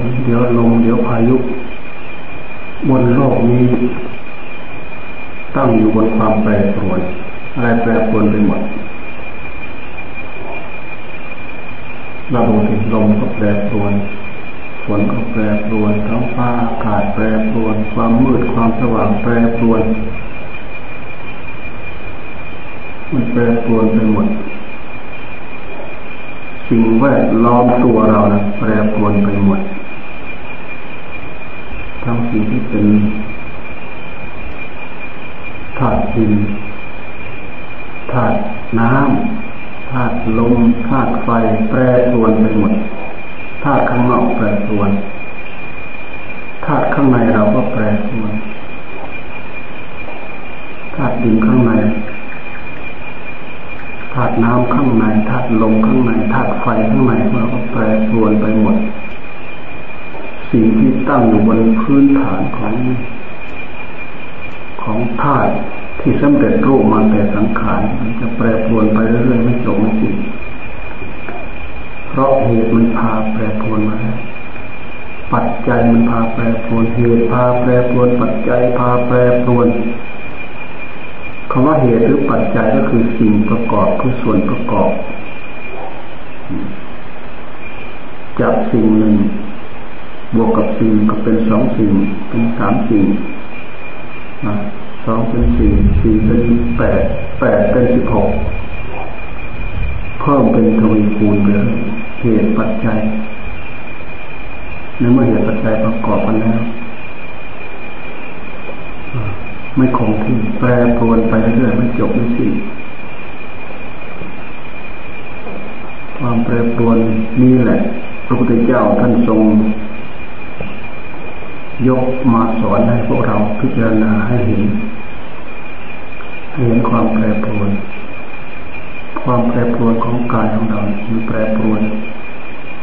นเดี๋ยวลมเดี๋ยวพายุบนโลกนี้ ตั้งอยู่บนความแปรปรวนอะไรแปรปรวนไปหมดเราดูสิลมก็แปรปรวนฝนก็แปรปรวนท้องฟ้าอากาศแปรปรวน ความมืดความสว่างแปรปรวนมันแปรปรวนไปหมดสิ่งแวดล้อมตัวเรานะแปรปรวนไปหมด เป็นธาตุดินธาตุน้ำธาตุลมธาตุไฟแปรปรวนไปหมดธาตุข้างนอกแปรปรวนธาตุข้างในเราก็แปรปรวนธาตุดินข้างในธาตุน้ำข้างในธาตุลมข้างในธาตุไฟข้างในเราก็แปรปรวนไปหมด สิ่งที่ตั้งอยู่บนพื้นฐานของของธาตุที่สำเร็จรูปมาแต่สังขารมันจะแปรปรวนไปเรื่อยๆไม่จบไม่สิ้นเพราะเหตุมันพาแปรปรวนมาแล้วปัจจัยมันพาแปรปรวนเหตุพาแปรปรวน ปัจจัยพาแปรปรวนคำว่าเหตุหรือปัจจัยก็คือสิ่งประกอบคือส่วนประกอบจากสิ่งหนึ่ง บวกกับสิ่งก็เป็นสองสิ่งเป็นสามสิ่งสองเป็นสี่สี่เป็นแปดแปดเป็นสิบหกเพิ่มเป็นทวีคูณเลยเหตุปัจจัยในเมื่อเหตุปัจจัยประกอบกันแล้วไม่คงที่แปรปรวนไปเรื่อยไม่จบไม่สิ้นความแปรปรวนนี่แหละ พระพุทธเจ้าท่านทรง ยกมาสอนให้พวกเราพิจารณาให้เห็นให้เห็นความแปรปรวน ความแปรปรวนของกายของเรามันแปรปรวน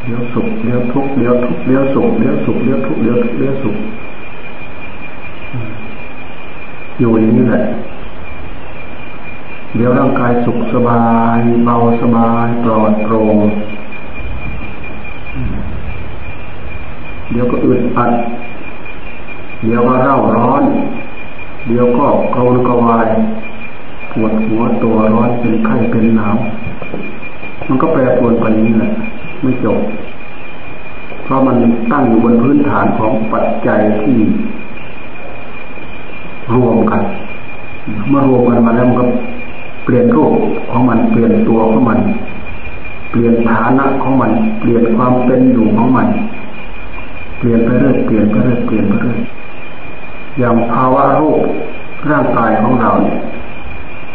เลี้ยวสุขเลี้ยวทุกข์เลี้ยวทุกข์เลี้ยวสุขเลี้ยวสุขเลี้ยวทุกข์เลี้ยวทุกข์เลี้ยวสุขอยู่อย่างนี้แหละเดี๋ยวร่างกายสุขสบายเบาสบายปลอดโปร่งเดี๋ยวก็อึดอัด เดี๋ยวก็เร่าร้อน เดี๋ยวก็กรนกวายปวดหัวตัวร้อนเป็นไข้เป็นหนาวมันก็แปรปรวนไปนี้แหละไม่จบ เพราะมันตั้งอยู่บนพื้นฐานของปัจจัยที่ รวมกันเมื่อรวมกันมาแล้วมันก็เปลี่ยนรูปของมันเปลี่ยนตัวของมัน เปลี่ยนฐานะของมัน เปลี่ยนความเป็นอยู่ของมัน เปลี่ยนไปเรื่อยเปลี่ยนไปเรื่อยเปลี่ยนไปเรื่อย อย่างภาวะรูปร่างกายของเราเนี่ย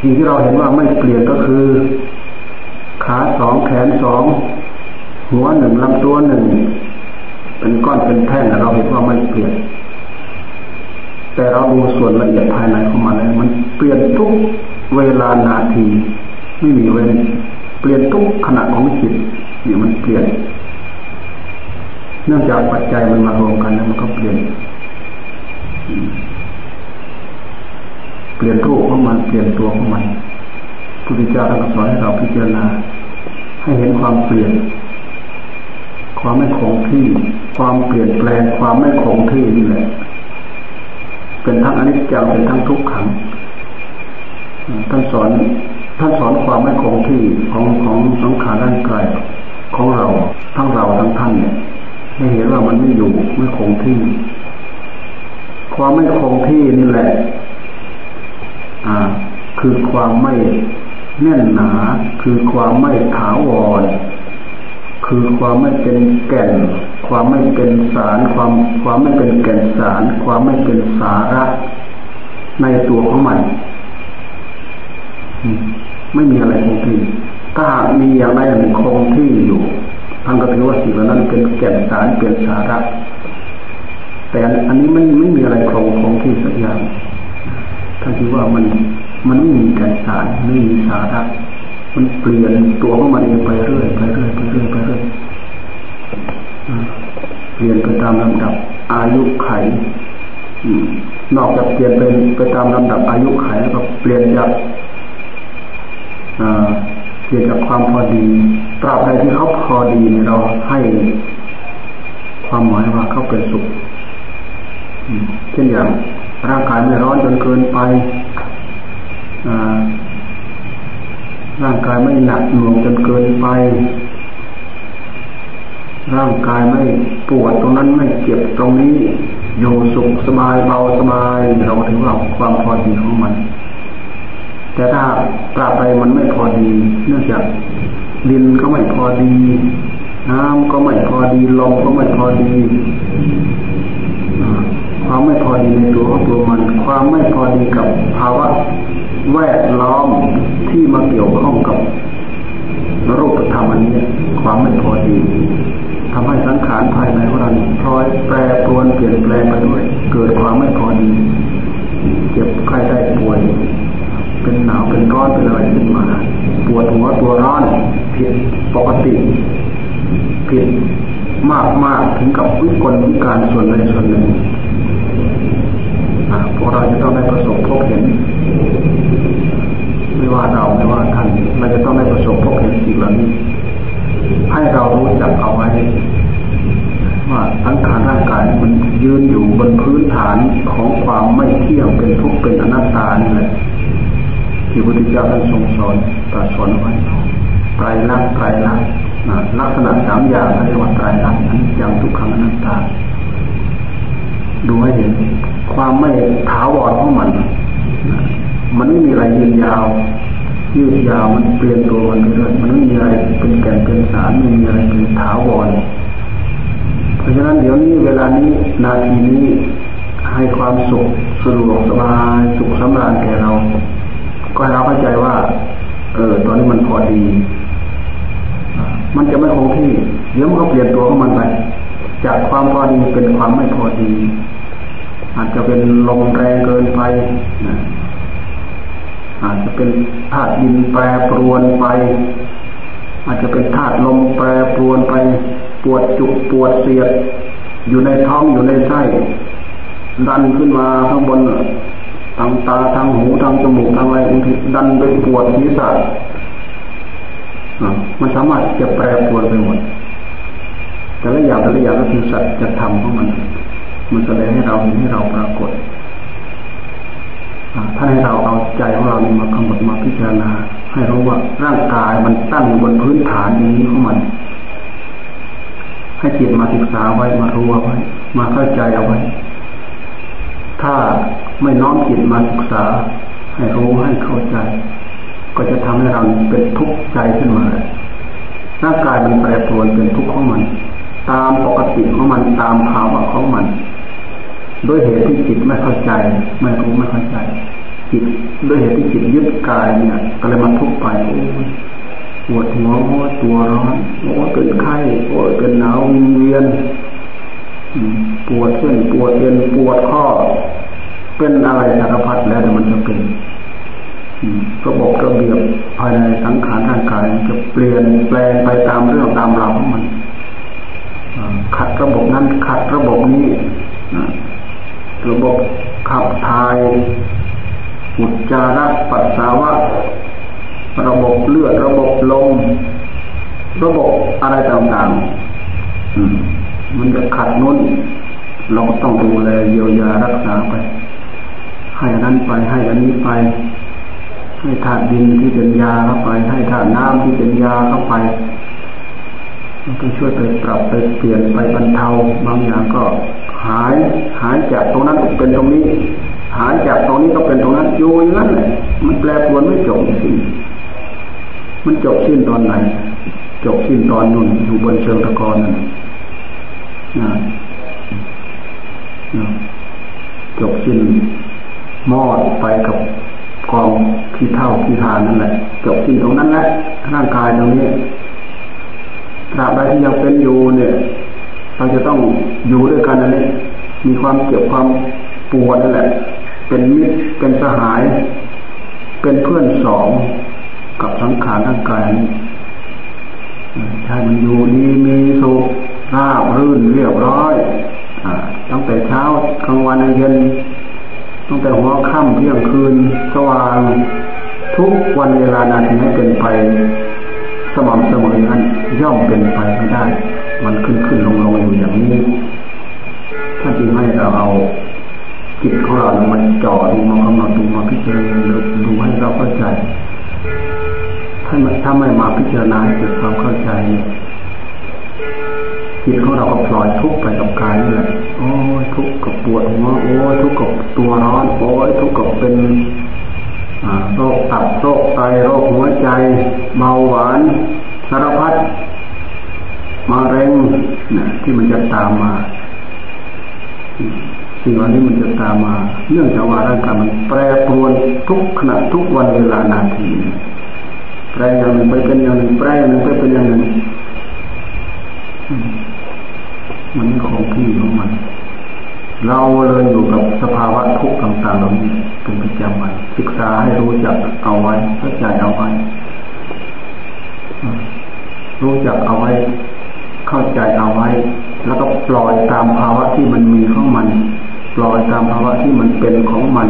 สิ่งที่เราเห็นว่าไม่เปลี่ยนก็คือ ขาสองแขนสองหัวหนึ่งลำตัวหนึ่ง เป็นก้อนเป็นแท่งเราเห็นว่าไม่เปลี่ยน แต่เราดูส่วนละเอียดภายในของมันแล้วมันเปลี่ยนทุกเวลานาที ไม่มีเว้นเปลี่ยนทุกขณะของจิตเนี่ยมันเปลี่ยน เนื่องจากปัจจัยมันมารวมกันแล้วมันก็เปลี่ยน เปลี่ยนรูปของมันเปลี่ยนตัวของมันพุทธเจ้าท่านสอนให้เราพิจารณา ให้เห็นความเปลี่ยน ความไม่คงที่ ความเปลี่ยนแปลง ความไม่คงที่นี่แหละ เป็นทั้งอนิจจังเป็นทั้งทุกขังท่านสอนท่านสอนความไม่คงที่ของของสังขารร่างกายของเราทั้งเราทั้งท่านเนี่ยให้เห็นว่ามันไม่อยู่ไม่คงที่ ความไม่คงที่นี่แหละ อ่า คือความไม่แน่นหนา คือความไม่ถาวร คือความไม่เป็นแก่น ความไม่เป็นสาร ความความไม่เป็นแก่นสาร ความไม่เป็นสาระ ในตัวของมันไม่มีอะไรคงที่ ถ้ามีอย่างใดอย่างหนึ่งคงที่อยู่ท่านก็ถือว่าสิ่งเหล่านั้นเป็นแก่นสารเป็นสาระ แต่อันนี้ไม่ไม่มีอะไรคงคงที่สักอย่างท่านคิดว่ามันมันไม่มีแก่นสารไม่มีสาระมันเปลี่ยนตัวของมันเองไปเรื่อยไปเรื่อยไปเรื่อยไปเรื่อยเปลี่ยนไปตามลำดับ อายุไขนอกจากเปลี่ยนเป็นไปตามลำดับอายุไขแล้วก็เปลี่ยนจากเปลี่ยนจากความพอดีตราบใดที่เขาพอดีเราให้ความหมายว่าเขาเป็นสุข เช่นอย่างร่างกายไม่ร้อนจนเกินไปร่างกายไม่หนักหน่วงจนเกินไป ร่างกายไม่ปวดตรงนั้นไม่เจ็บตรงนี้ อยู่สุขสบายเบาสบายเราถือว่าความพอดีของมัน แต่ถ้าตราบใดมันไม่พอดี เนื่องจากดินก็ไม่พอดี น้ำก็ไม่พอดีลมก็ไม่พอดี ความไม่พอดีในตัวของตัวมัน ความไม่พอดีกับภาวะแวดล้อมที่มาเกี่ยวข้องกับรูปธรรมอันนี้ความไม่พอดีทำให้สังขารภายในของเราพลอยแปรปรวนเปลี่ยนแปลงไปด้วย เกิดความไม่พอดี เจ็บไข้ได้ป่วย เป็นหนาวเป็นร้อนเป็นอะไรขึ้นมาปวดหัวตัวร้อนผิดปกติผิดมากมากถึงกับวิกลวิการส่วนใดส่วนหนึ่ง พวกเราจะต้องได้ประสบพบเห็นไม่ว่าเราไม่ว่าท่านเราจะต้องได้ประสบพบเห็นสิ่งเหล่านี้ให้เรารู้จักเอาไว้ว่าสังขารร่างกายมันยืนอยู่บนพื้นฐานของความไม่เที่ยงเป็นทุกข์เป็นอนัตตานี่แหละที่พระพุทธเจ้าท่านทรงสอนตรัสสอนไว้ไตรลักษณ์ไตรลักษณ์ลักษณะสามอย่างเรียกว่าไตรลักษณ์อย่างทุกขังอนัตตา ดูให้เห็น ความไม่ถาวรของมัน มันไม่มีอะไรยืนยาวยืดยาวมันเปลี่ยนตัวมันเรื่อยมันไม่มีอะไรเป็นแก่นเป็นสารไม่มีอะไรเป็นถาวรเพราะฉะนั้นเดี๋ยวนี้เวลานี้นาทีนี้ให้ความสุขสะดวกสบายสุขสำราญแก่เรา ก็ให้เราเข้าใจว่า เออตอนนี้มันพอดี มันจะไม่คงที่เดี๋ยวมันก็เปลี่ยนตัวของมันไปจากความพอดีเป็นความไม่พอดี อาจจะเป็นลมแรงเกินไปนะอาจจะเป็นธาตุดินแปรปรวนไป อาจจะเป็นธาตุลมแปรปรวนไป ปวดจุกปวดเสียด อยู่ในท้องอยู่ในไส้ดันขึ้นมาข้างบนทางตาทางหูทางจมูกทางอะไรบางทีดันไปปวดศีรษะมันสามารถจะแปรปรวนไปหมดแต่ละอย่างแต่ละอย่างก็คือสัจธรรมของมัน มันแสดงให้เราเห็นให้เราปรากฏถ้าให้เราเอาใจของเรานี่มากำหนดมาพิจารณา ให้รู้ว่าร่างกายมันตั้งอยู่บนพื้นฐานอย่างนี้ของมัน ให้จิตมาศึกษาไว้มารู้ไว้ มาเข้าใจเอาไว้ ถ้าไม่น้อมจิตมาศึกษา ให้รู้ให้เข้าใจ ก็จะทำให้เราเป็นทุกข์ใจขึ้นมาร่างกายมันแปรปรวนเป็นทุกข์ของมัน ตามปกติของมันตามภาวะของมัน ด้วยเหตุที่จิตไม่เข้าใจไม่รู้ไม่เข้าใจจิตด้วยเหตุที่จิตยึดกายเนี่ย ก็เลยมาทุกข์ไปปวดหัวตัวร้อนโอ้เป็นไข้โอ้เป็นหนาววิงเวียนปวดเส้นปวดเอ็นปวดข้อ เป็นอะไรสารพัดแล้วแต่มันจะเป็นระบบระเบียบภายในสังขารร่างกายจะเปลี่ยนแปลงไปตามเรื่องตามราวของมันขัดระบบนั้นขัดระบบนี้ ระบบขับถ่ายอุจจาระปัสสาวะ ระบบเลือดระบบลม ระบบอะไรต่างๆมันจะขัดนุ่นเราก็ต้องดูแลเยียวยารักษาไป ให้อันนั้นไปให้อันนี้ไป ให้ธาตุดินที่เป็นยาเข้าไป ให้ธาตุน้ำที่เป็นยาเข้าไปมันก็ช่วยไปปรับไปเปลี่ยนไปบรรเทาบางอย่างก็ หายหายจากตรงนั้นเป็นตรงนี้ หายจากตรงนี้ก็เป็นตรงนั้นอยู่อย่างนั้นแหละมันแปลปรวนไม่จบสิ้นมันจบสิ้นตอนไหน จบสิ้นตอนนุ่นอยู่บนเชิงตะกอนนั่นนะจบสิ้นมอดไปกับกองที่เท่าที่ทานนั่นแหละจบสิ้นตรงนั้นแหละร่างกายตรงนี้ตราบใดที่ยังเป็นอยู่เนี่ย เราจะต้องอยู่ด้วยกันนั่นเองมีความเจ็บความปวดนั่นแหละ เป็นมิตรเป็นสหาย เป็นเพื่อนสองกับสังขารร่างกายนี้ใช่มันอยู่ดีมีสุขราบรื่นเรียบร้อยอตั้งแต่เช้ากลางวันเย็นตั้งแต่หัวค่ำเที่ยงคืนสว่างทุกวันเวลานาทีให้เป็นไป สม่ำเสมอนั้นย่อมเป็นไปไม่ได้ มันขึ้นขึ้นลงลงอยู่อย่างนี้งให้เราเอาจิตของเรามาจ่อดูมากำหนดดูมาพิจารณาดูให้เราเข้าใจ ถ้าถ้าไม่มาพิจารณาเกิดความเข้าใจจิตของเราก็ปล่อยทุกข์ไปกับกายนี่แหละโอ้ยทุกข์กับปวดหัวโอ้ยทุกข์กับตัวร้อนโอ้ยทุกข์กับเป็นโรคตับโรคไตโรคหัวใจเบาหวานสารพัด มาเร็งนะที่มันจะตามมาสิ่งเหล่านี้มันจะตามมา เนื่องจากว่าร่างกายมันแปรปรวนทุกขณะทุกวันเวลานาที แปรอย่างหนึ่งไปเป็นอย่างหนึ่งแปรอย่างหนึ่งไปเป็นอย่างหนึ่งมันคงที่ของมัน เราเลยอยู่กับสภาวะทุกข์ต่างๆเหล่านี้เป็นประจำวันศึกษาให้รู้จักเอาไว้เข้าใจเอาไว้รู้จักเอาไว้ เข้าใจเอาไว้ แล้วก็ปล่อยตามภาวะที่มันมีของมัน ปล่อยตามภาวะที่มันเป็นของมัน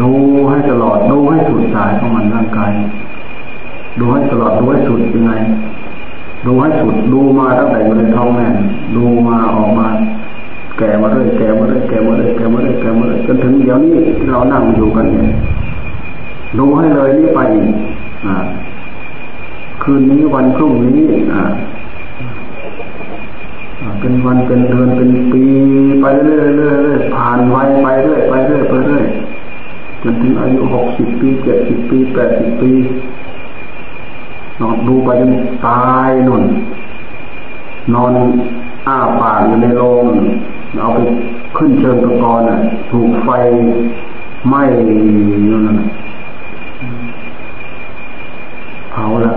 ดูให้ตลอดดูให้สุดสายของมันร่างกายดูให้ตลอดดูให้สุดยังไงดูให้สุดดูมาตั้งแต่อยู่ในท้องแม่ดูมาออกมา แก่มาเรื่อยแก่มาเรื่อยแก่มาเรื่อยแก่มาเรื่อยแก่มาเรื่อยจนถึงเดี๋ยวนี้ที่เรานั่งอยู่กันเนี่ยดูให้เลยนี่ไปอ่า คืนนี้วันพรุ่งนี้อ่าเป็นวันเป็นเดือนเป็นปีไปเรื่อยเรื่อยเรื่อยผ่านวัยไปเรื่อยไปเรื่อยไปเรื่อยจนถึงอายุหกสิบปีเจ็ดสิบปีแปดสิบปีนอนดูไปจนตายนุ่น นอนอ้าปากอยู่ในโรงเอาไปขึ้นเชิงตะกอนอะ ถูกไฟไหม้นู่นน่ะเผาละ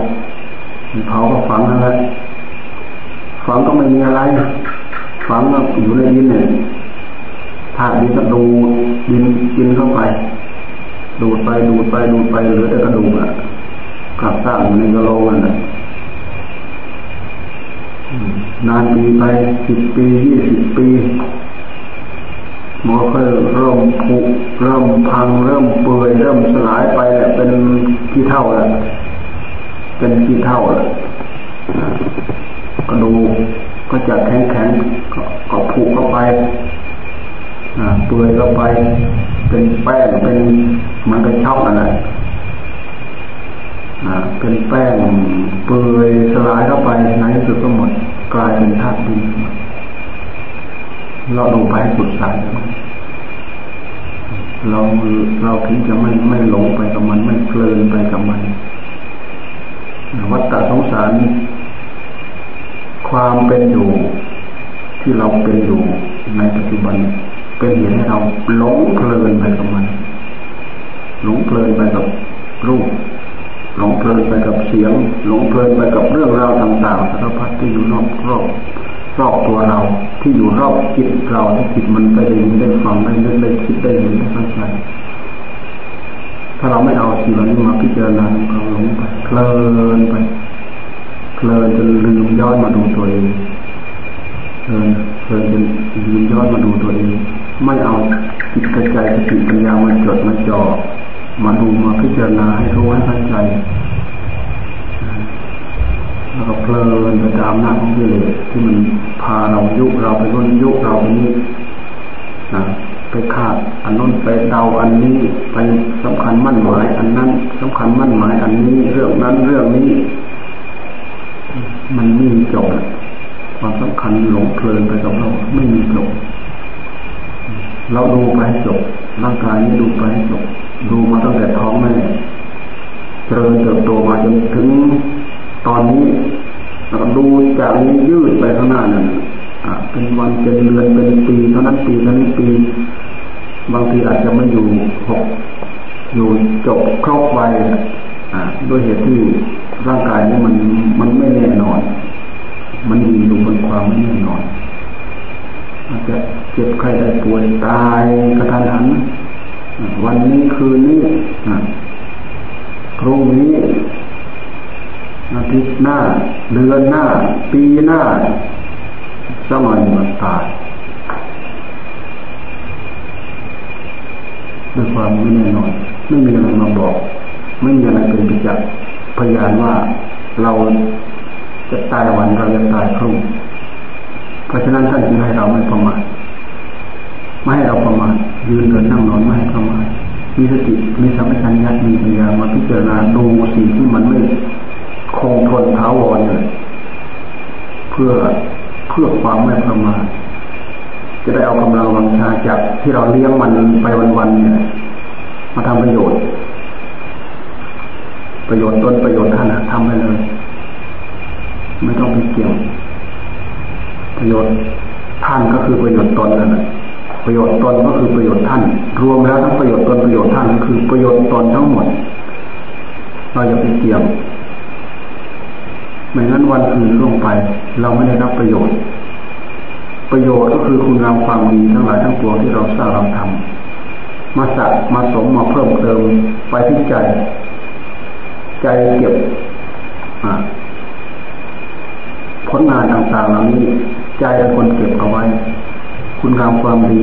เผาก็ฝังนั่นแหละฝังก็ไม่มีอะไรฝังก็อยู่ในดินเนี่ยธาตุดินก็ดูดินกินเข้าไป ดูดไปดูดไปดูดไปเหลือแต่กระดูกอะกลับสร้างในกะโหลกนั่นแหละนานปีไปสิบปียี่สิบปีหมอค่อยเริ่มผุเริ่มพัง เริ่มเปื่อยเริ่มสลายไปเป็นขี้เท่าแล้ว เป็นขี้เท่าแล้วก็ดูก็จะแข็งแข็งก็ผุเข้าไปเปื่อยเข้าไป เป็นแป้งเป็นมันก็ชอบอะไรเป็นแป้งเปื่อยสลายเข้าไปในที่สุดก็หมดกลายเป็นธาตุดินเราลงไปสุดสายเราเราถึงจะไม่ไม่หลงไปกับมันไม่เพลินไปกับมัน วัฏฏะสงสาร ความเป็นอยู่ที่เราเป็นอยู่ในปัจจุบัน เป็นเหตุให้เราหลงเพลินไปกับมันหลงเพลินไปกับรูปหลงเพลินไปกับเสียง หลงเพลินไปกับเรื่องราวต่างๆสารพัดที่อยู่รอบรอบรอบตัวเราที่อยู่รอบจิตเราที่จิตมันไปได้ยินได้ฟังได้นึกได้คิดได้เห็นได้เข้าใจ ถ้าเราไม่เอาสิ่งเหล่านี้มาพิจารณาเราหลงไปเพลินไปเพลินจนลืมย้อนมาดูตัวเองเพลินเพลินจนลืมย้อนมาดูตัวเอง ไม่เอาจิตกระจายสติปัญญามาจดมาจ่อมาดูมาพิจารณาให้รู้ให้เข้าใจแล้วก็เพลินไปตามหน้าของกิเลสที่มันพาเรายุเราไปรุ่นยุเราไปนี้นะ ไปคาดอันนู้นไปเดาอันนี้ไปสำคัญมั่นหมาย อันนั้นสำคัญมั่นหมาย อันนี้เรื่องนั้นเรื่องนี้ มันไม่มีจบความสำคัญหลงเพลินไปกับเราไม่มีจบเราดูไปจบร่างกายนี้ดูไปจบดูมาตั้งแต่ท้องแม่เจริญเติบโตมาจนถึงตอนนี้เราดูจากนี้ยืดไปข้างหน้านั่น เป็นวันเป็นเดือนเป็นปีเท่านั้นปีเท่านี้ปี บางทีอาจจะไม่อยู่หกอยู่จบครบไปด้วยเหตุที่ร่างกายนี้มันมันไม่แน่นอน มันมีอยู่บนความไม่แน่นอน อาจจะเจ็บไข้ได้ป่วยตายกระทันหันวันนี้คืนนี้พรุ่งนี้อาทิตย์หน้า เดือนหน้า ปีหน้า สมัยมันตายด้วยความไม่แน่นอนไม่มีอะไรมาบอก ไม่มีอะไรเป็นประจักษ์พยานว่าเราจะตายวันเราจะตายพรุ่งเพราะฉะนั้นท่านจึงให้เราไม่ประมาทไม่ให้เราประมาทยืนเดินนั่งนอนไม่ให้ประมาทมีสติมีสัมปชัญญะมีปัญญามาพิจารณาดูสิ่งที่มันไม่คงทนท้าวรเลยเพื่อ เพื่อความไม่ประมาทจะได้เอากำลังวังชาจากที่เราเลี้ยงมันไปวันๆเนี่ยมาทำประโยชน์ ประโยชน์ตนประโยชน์ท่านทำไปเลย ไม่ต้องไปเกี่ยว ประโยชน์ท่านก็คือประโยชน์ตนนั่นแหละประโยชน์ตนก็คือประโยชน์ท่าน รวมแล้วทั้งประโยชน์ตนประโยชน์ท่านก็คือประโยชน์ตนทั้งหมด เราอย่าไปเกี่ยว ไม่งั้นวันอื่นล่วงไป เราไม่ได้รับประโยชน์ ประโยชน์ก็คือคุณงามความดีทั้งหลายทั้งปวงที่เราสร้างเราทำมาสักมาสมมาเพิ่มเติมไปที่ใจ ใจเก็บผลงานต่างๆเหล่านี้ ใจเป็นคนเก็บเอาไว้ คุณงามความดี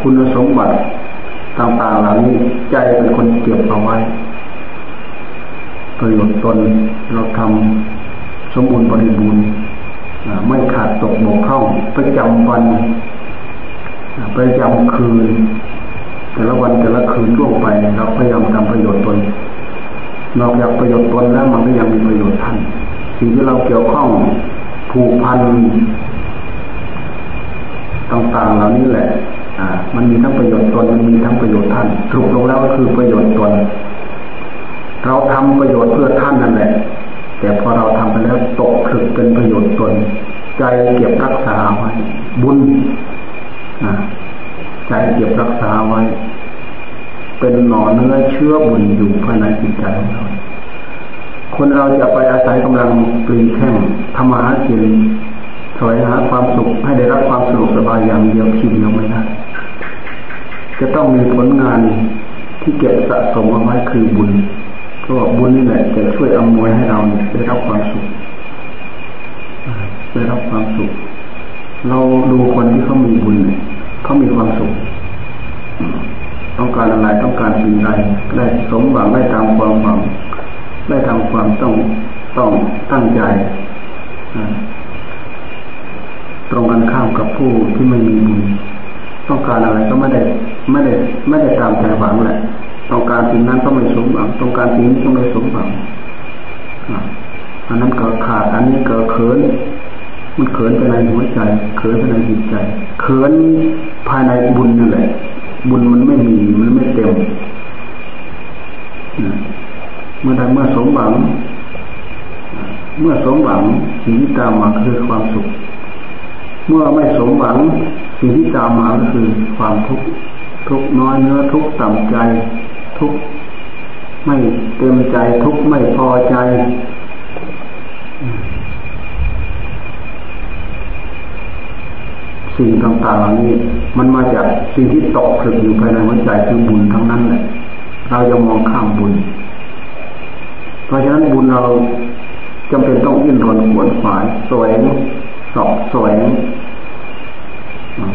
คุณสมบัติต่างๆเหล่านี้ ใจเป็นคนเก็บเอาไว้ ประโยชน์ตนเราทำ มบูรณ์บริบูรณ์ไม่ขาดตกบกพร่องประจำวันประจำคืน แต่ละวันแต่ละคืนล่วงไปเราพยายามทำประโยชน์ตนนอกจากประโยชน์ตนแล้วมันก็ยังมีประโยชน์ท่านสิ่งที่เราเกี่ยวข้องผูกพันต่างๆเหล่านี้แหละ อ่า มันมีทั้งประโยชน์ตนมันมีทั้งประโยชน์ท่านสรุปลงแล้วก็คือประโยชน์ตน เราทำประโยชน์เพื่อท่านนั่นแหละ แต่พอเราทำไปแล้วตกผลึกเป็นประโยชน์ตน ใจเก็บรักษาไว้ บุญใจเก็บรักษาไว้ เป็นหน่อเนื้อเชื้อบุญอยู่ภายในจิตใจของเราคนเราจะไปอาศัยกำลังปรีแข่งทำมาหากินถอยหาความสุขให้ได้รับความสะดวกสบายอย่างเดียวทีเดียวไม่ได้จะต้องมีผลงานที่เก็บสะสมเอาไว้คือบุญ ก็บุญนี่แหละจะช่วยอำนวยให้เราได้รับความสุขได้รับความสุข เราดูคนที่เขามีบุญเขามีความสุข ต้องการอะไรต้องการสิ่งใดได้สมหวังได้ตามความหวังได้ทำความต้องต้องตั้งใจตรงกันข้ามกับผู้ที่ไม่มีบุญต้องการอะไรก็ไม่ได้ไม่ได้ไม่ได้ตามใจหวังแหละ ต้องการสิ่งนั้นก็ไม่สมหวังต้องการสิ่งนี้ก็ไม่สมหวังอันนั้นเกิดขาดอันนี้เกิดเขิน มันเขินภายในหัวใจ เขินภายในจิตใจ เขินภายในบุญนั่นแหละ บุญมันไม่มีมันไม่เต็มเมื่อใดเมื่อสมหวัง เมื่อสมหวังสิ่งที่ตามมาคือความสุข เมื่อไม่สมหวังสิ่งที่ตามมาก็คือความทุกข์ทุกน้อยเนื้อทุกต่ำใจ ทุกข์ไม่เต็มใจทุกข์ไม่พอใจ สิ่งต่างๆเหล่านี้ มันมาจากสิ่งที่ตกผลึกอยู่ภายในหัวใจคือบุญทั้งนั้นแหละเราจะมองข้ามบุญ เพราะฉะนั้นบุญเราจำเป็นต้องยิ่นรนขวนขวายสวยสอบสวย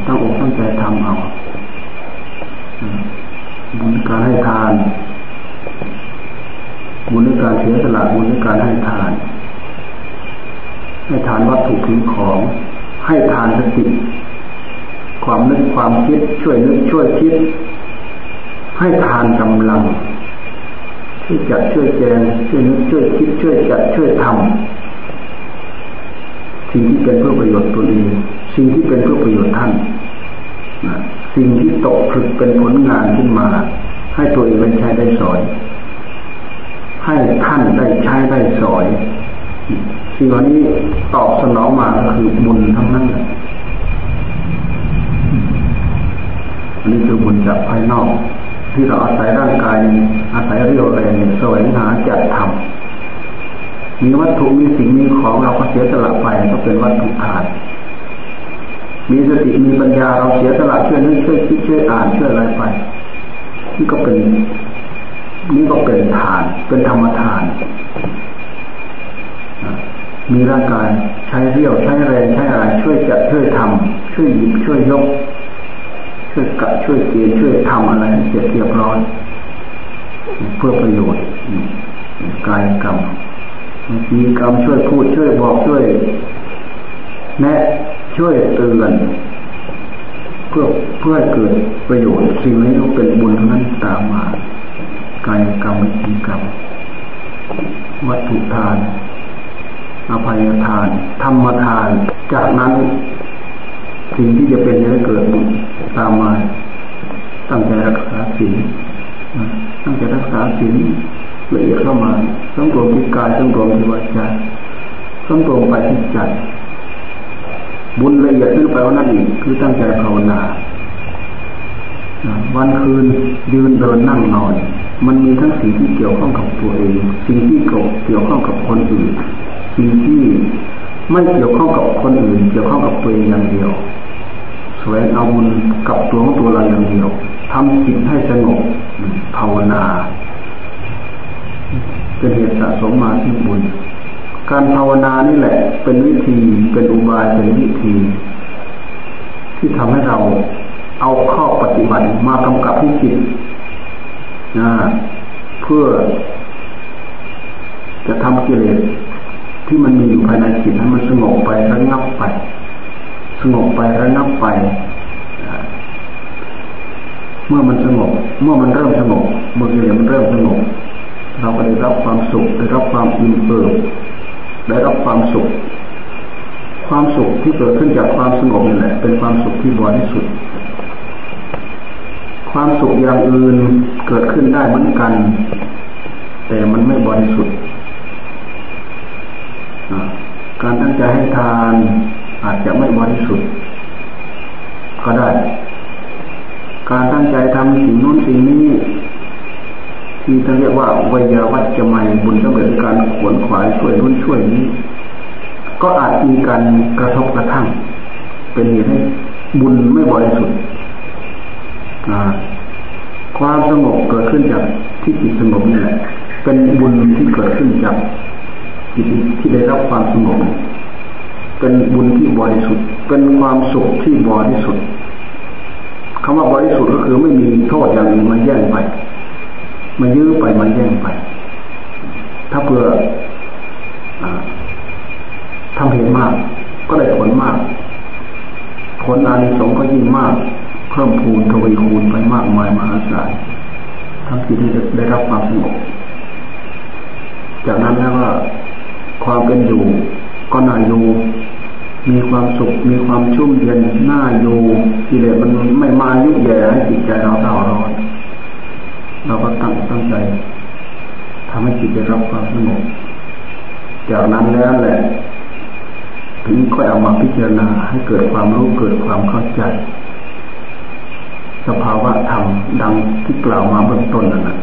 ตั้งอกตั้งใจทำเอาบุญการให้ทาน บุญในการเสียสละบุญในการให้ทาน ให้ทานวัตถุสิ่งของ ให้ทานสติความนึกความคิดช่วยนึกช่วยคิด ให้ทานกำลังช่วยจัดช่วยแจงช่วยนึกช่วยคิดช่วยจัดช่วยทำสิ่งที่เป็นเพื่อประโยชน์ตัวเองสิ่งที่เป็นเพื่อประโยชน์ท่านสิ่งที่ตกผลึกเป็นผลงานขึ้นมา ให้ตัวเองได้ใช้ได้สอย ให้ท่านได้ใช้ได้สอย สิ่งเหล่านี้ตอบสนองมาก็คือบุญทั้งนั้นอันนี้คือบุญจากภายนอก ที่เราอาศัยร่างกายอาศัยเรี่ยวแรงแสวงหาจัดทำมีวัตถุมีสิ่งมีของเราก็เสียสละไปก็เป็นวัตถุทานมีสติมีปัญญาเราเสียสละช่วยนึกช่วยคิดช่วยอ่านช่วยอะไรไป นี่ก็เป็นนี่ก็เป็นทาน เป็นธรรมทาน มีร่างกายใช้เรี่ยวใช้แรงใช้อะไรช่วยจัดช่วยทำช่วยหยิบช่วยยก ช่วยกะช่วยเกียช่วยทำอะไรเสร็จเรียบร้อยเพื่อประโยชน์กายกรรมมีกรรมช่วยพูดช่วยบอกช่วยแนะช่วยเตือน พื่อเพื่อให้เกิดประโยชน์สิ่งนี้ก็เป็นบุญทั้งนั้นตามมากายกรรมวิจีกรรม วัตถุทาน อภัยทาน ธรรมทาน จากนั้น สิ่งที่จะเป็นจะเกิดบุญตามมา ตั้งใจรักษาศีลตั้งใจรักษาศีลละเอียดเข้ามาสำรวมที่กายสำรวมที่วาจาสำรวมไปที่ใจ บุญละเอียดขึ้นไปว่านั่นอีกคือตั้งใจภาวนาวันคืนยืนเดินนั่งนอน มันมีทั้งสิ่งที่เกี่ยวข้องกับตัวเอง สิ่งที่เกี่ยวข้องกับคนอื่น สิ่งที่ไม่เกี่ยวข้องกับคนอื่น เกี่ยวข้องกับตัวเองอย่างเดียวสวยเอาบุญกับตัวของตัวเราอย่างเดียวทำจิตให้สงบภาวนาเป็นเหตุสะสมมาที่บุญ การภาวนานี่แหละ เป็นวิธีเป็นอุบายเป็นวิธี ที่ทำให้เราเอาข้อปฏิบัติมากำกับที่จิตนะเพื่อ จะทำกิเลสที่มันมีอยู่ภายในจิตให้มันสงบไประงับไป สงบไประงับไป เมื่อมันสงบ เมื่อมันเริ่มสงบเมื่อกิเลสมันเริ่มสงบเราก็ได้รับความสุขได้รับความอิ่มเอิบ ได้รับความสุข ความสุขที่เกิดขึ้นจากความสงบนี่แหละ เป็นความสุขที่บริสุทธิ์ความสุขอย่างอื่นเกิดขึ้นได้เหมือนกัน แต่มันไม่บริสุทธิ์การตั้งใจให้ทานอาจจะไม่บริสุทธิ์ก็ได้ การตั้งใจทำสิ่งนู้นสิ่งนี้ ที่ท่านเรียกว่าวิยาวัจจะไม่บุญสำเร็จการขวนขวายช่วยนุ่นช่วยนี้ ก็อาจมีการกระทบกระทั่ง เป็นเหตุให้บุญไม่บริสุทธิ์ความสงบเกิดขึ้นจากที่จิตสงบนี่แหละเป็นบุญที่เกิดขึ้นจากจิตที่ได้รับความสงบเป็นบุญที่บริสุทธิ์ เป็นความสุขที่บริสุทธิ์คำว่าบริสุทธิ์ก็คือไม่มีโทษอย่างอื่นมาแย่งไป มันยื้อไปมันแย่งไป ถ้าเพื่อทำเหตุมาก ก็ได้ผลมาก ผลอานิสงส์ก็ยิ่งมาก เพิ่มพูนทวีคูณไปมากมายมหาศาลทำที่ได้ได้รับความสงบจากนั้นแล้วว่าความเป็นอยู่ก็น่าอยู่มีความสุขมีความชุ่มเย็นน่าอยู่กิเลสมันไม่มายุ่แย่ให้จิตใจเราเศร้าร้อน เราก็ตั้งตั้งใจทำให้จิตได้รับความสงบจากนั้นแล้วแหละ ถึงค่อยเอามาพิจารณาให้เกิดความรู้เกิดความเข้าใจ สภาวะธรรมดังที่กล่าวมาเบื้องต้นนั่นแหละ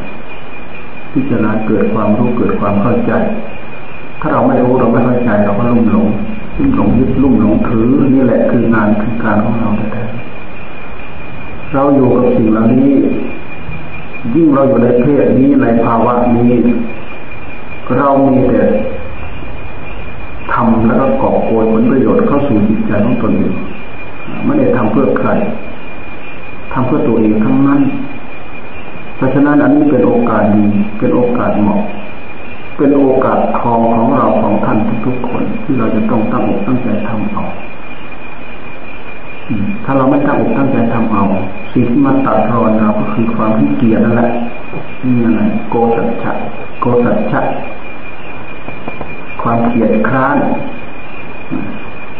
พิจารณาเกิดความรู้เกิดความเข้าใจ ถ้าเราไม่รู้เราไม่เข้าใจเราก็ลุ่มหลงลุ่มหลงยึดลุ่มหลงถือนี่แหละคืองานคือการของเราแท้ๆเราอยู่กับสิ่งเหล่านี้ ยิ่งเราอยู่ในเพศนี้ในภาวะนี้ เรามีแต่ทำแล้วก็กอบโกยผลประโยชน์เข้าสู่จิตใจของตนเองไม่ได้ทำเพื่อใครทำเพื่อตัวเองทั้งนั้น เพราะฉะนั้นอันนี้เป็นโอกาสดี เป็นโอกาสเหมาะ เป็นโอกาสทองของเราของท่านทุกๆคน ที่เราจะต้องตั้งอกตั้งใจทำเอา ถ้าเราไม่ตั้งอกตั้งใจทำเอาสิ่งที่มาตัดรอนเราก็คือความที่เกียจนั่นแหละนี่อะไรโกสัจฉะโกสัจฉะความเกียจคร้าน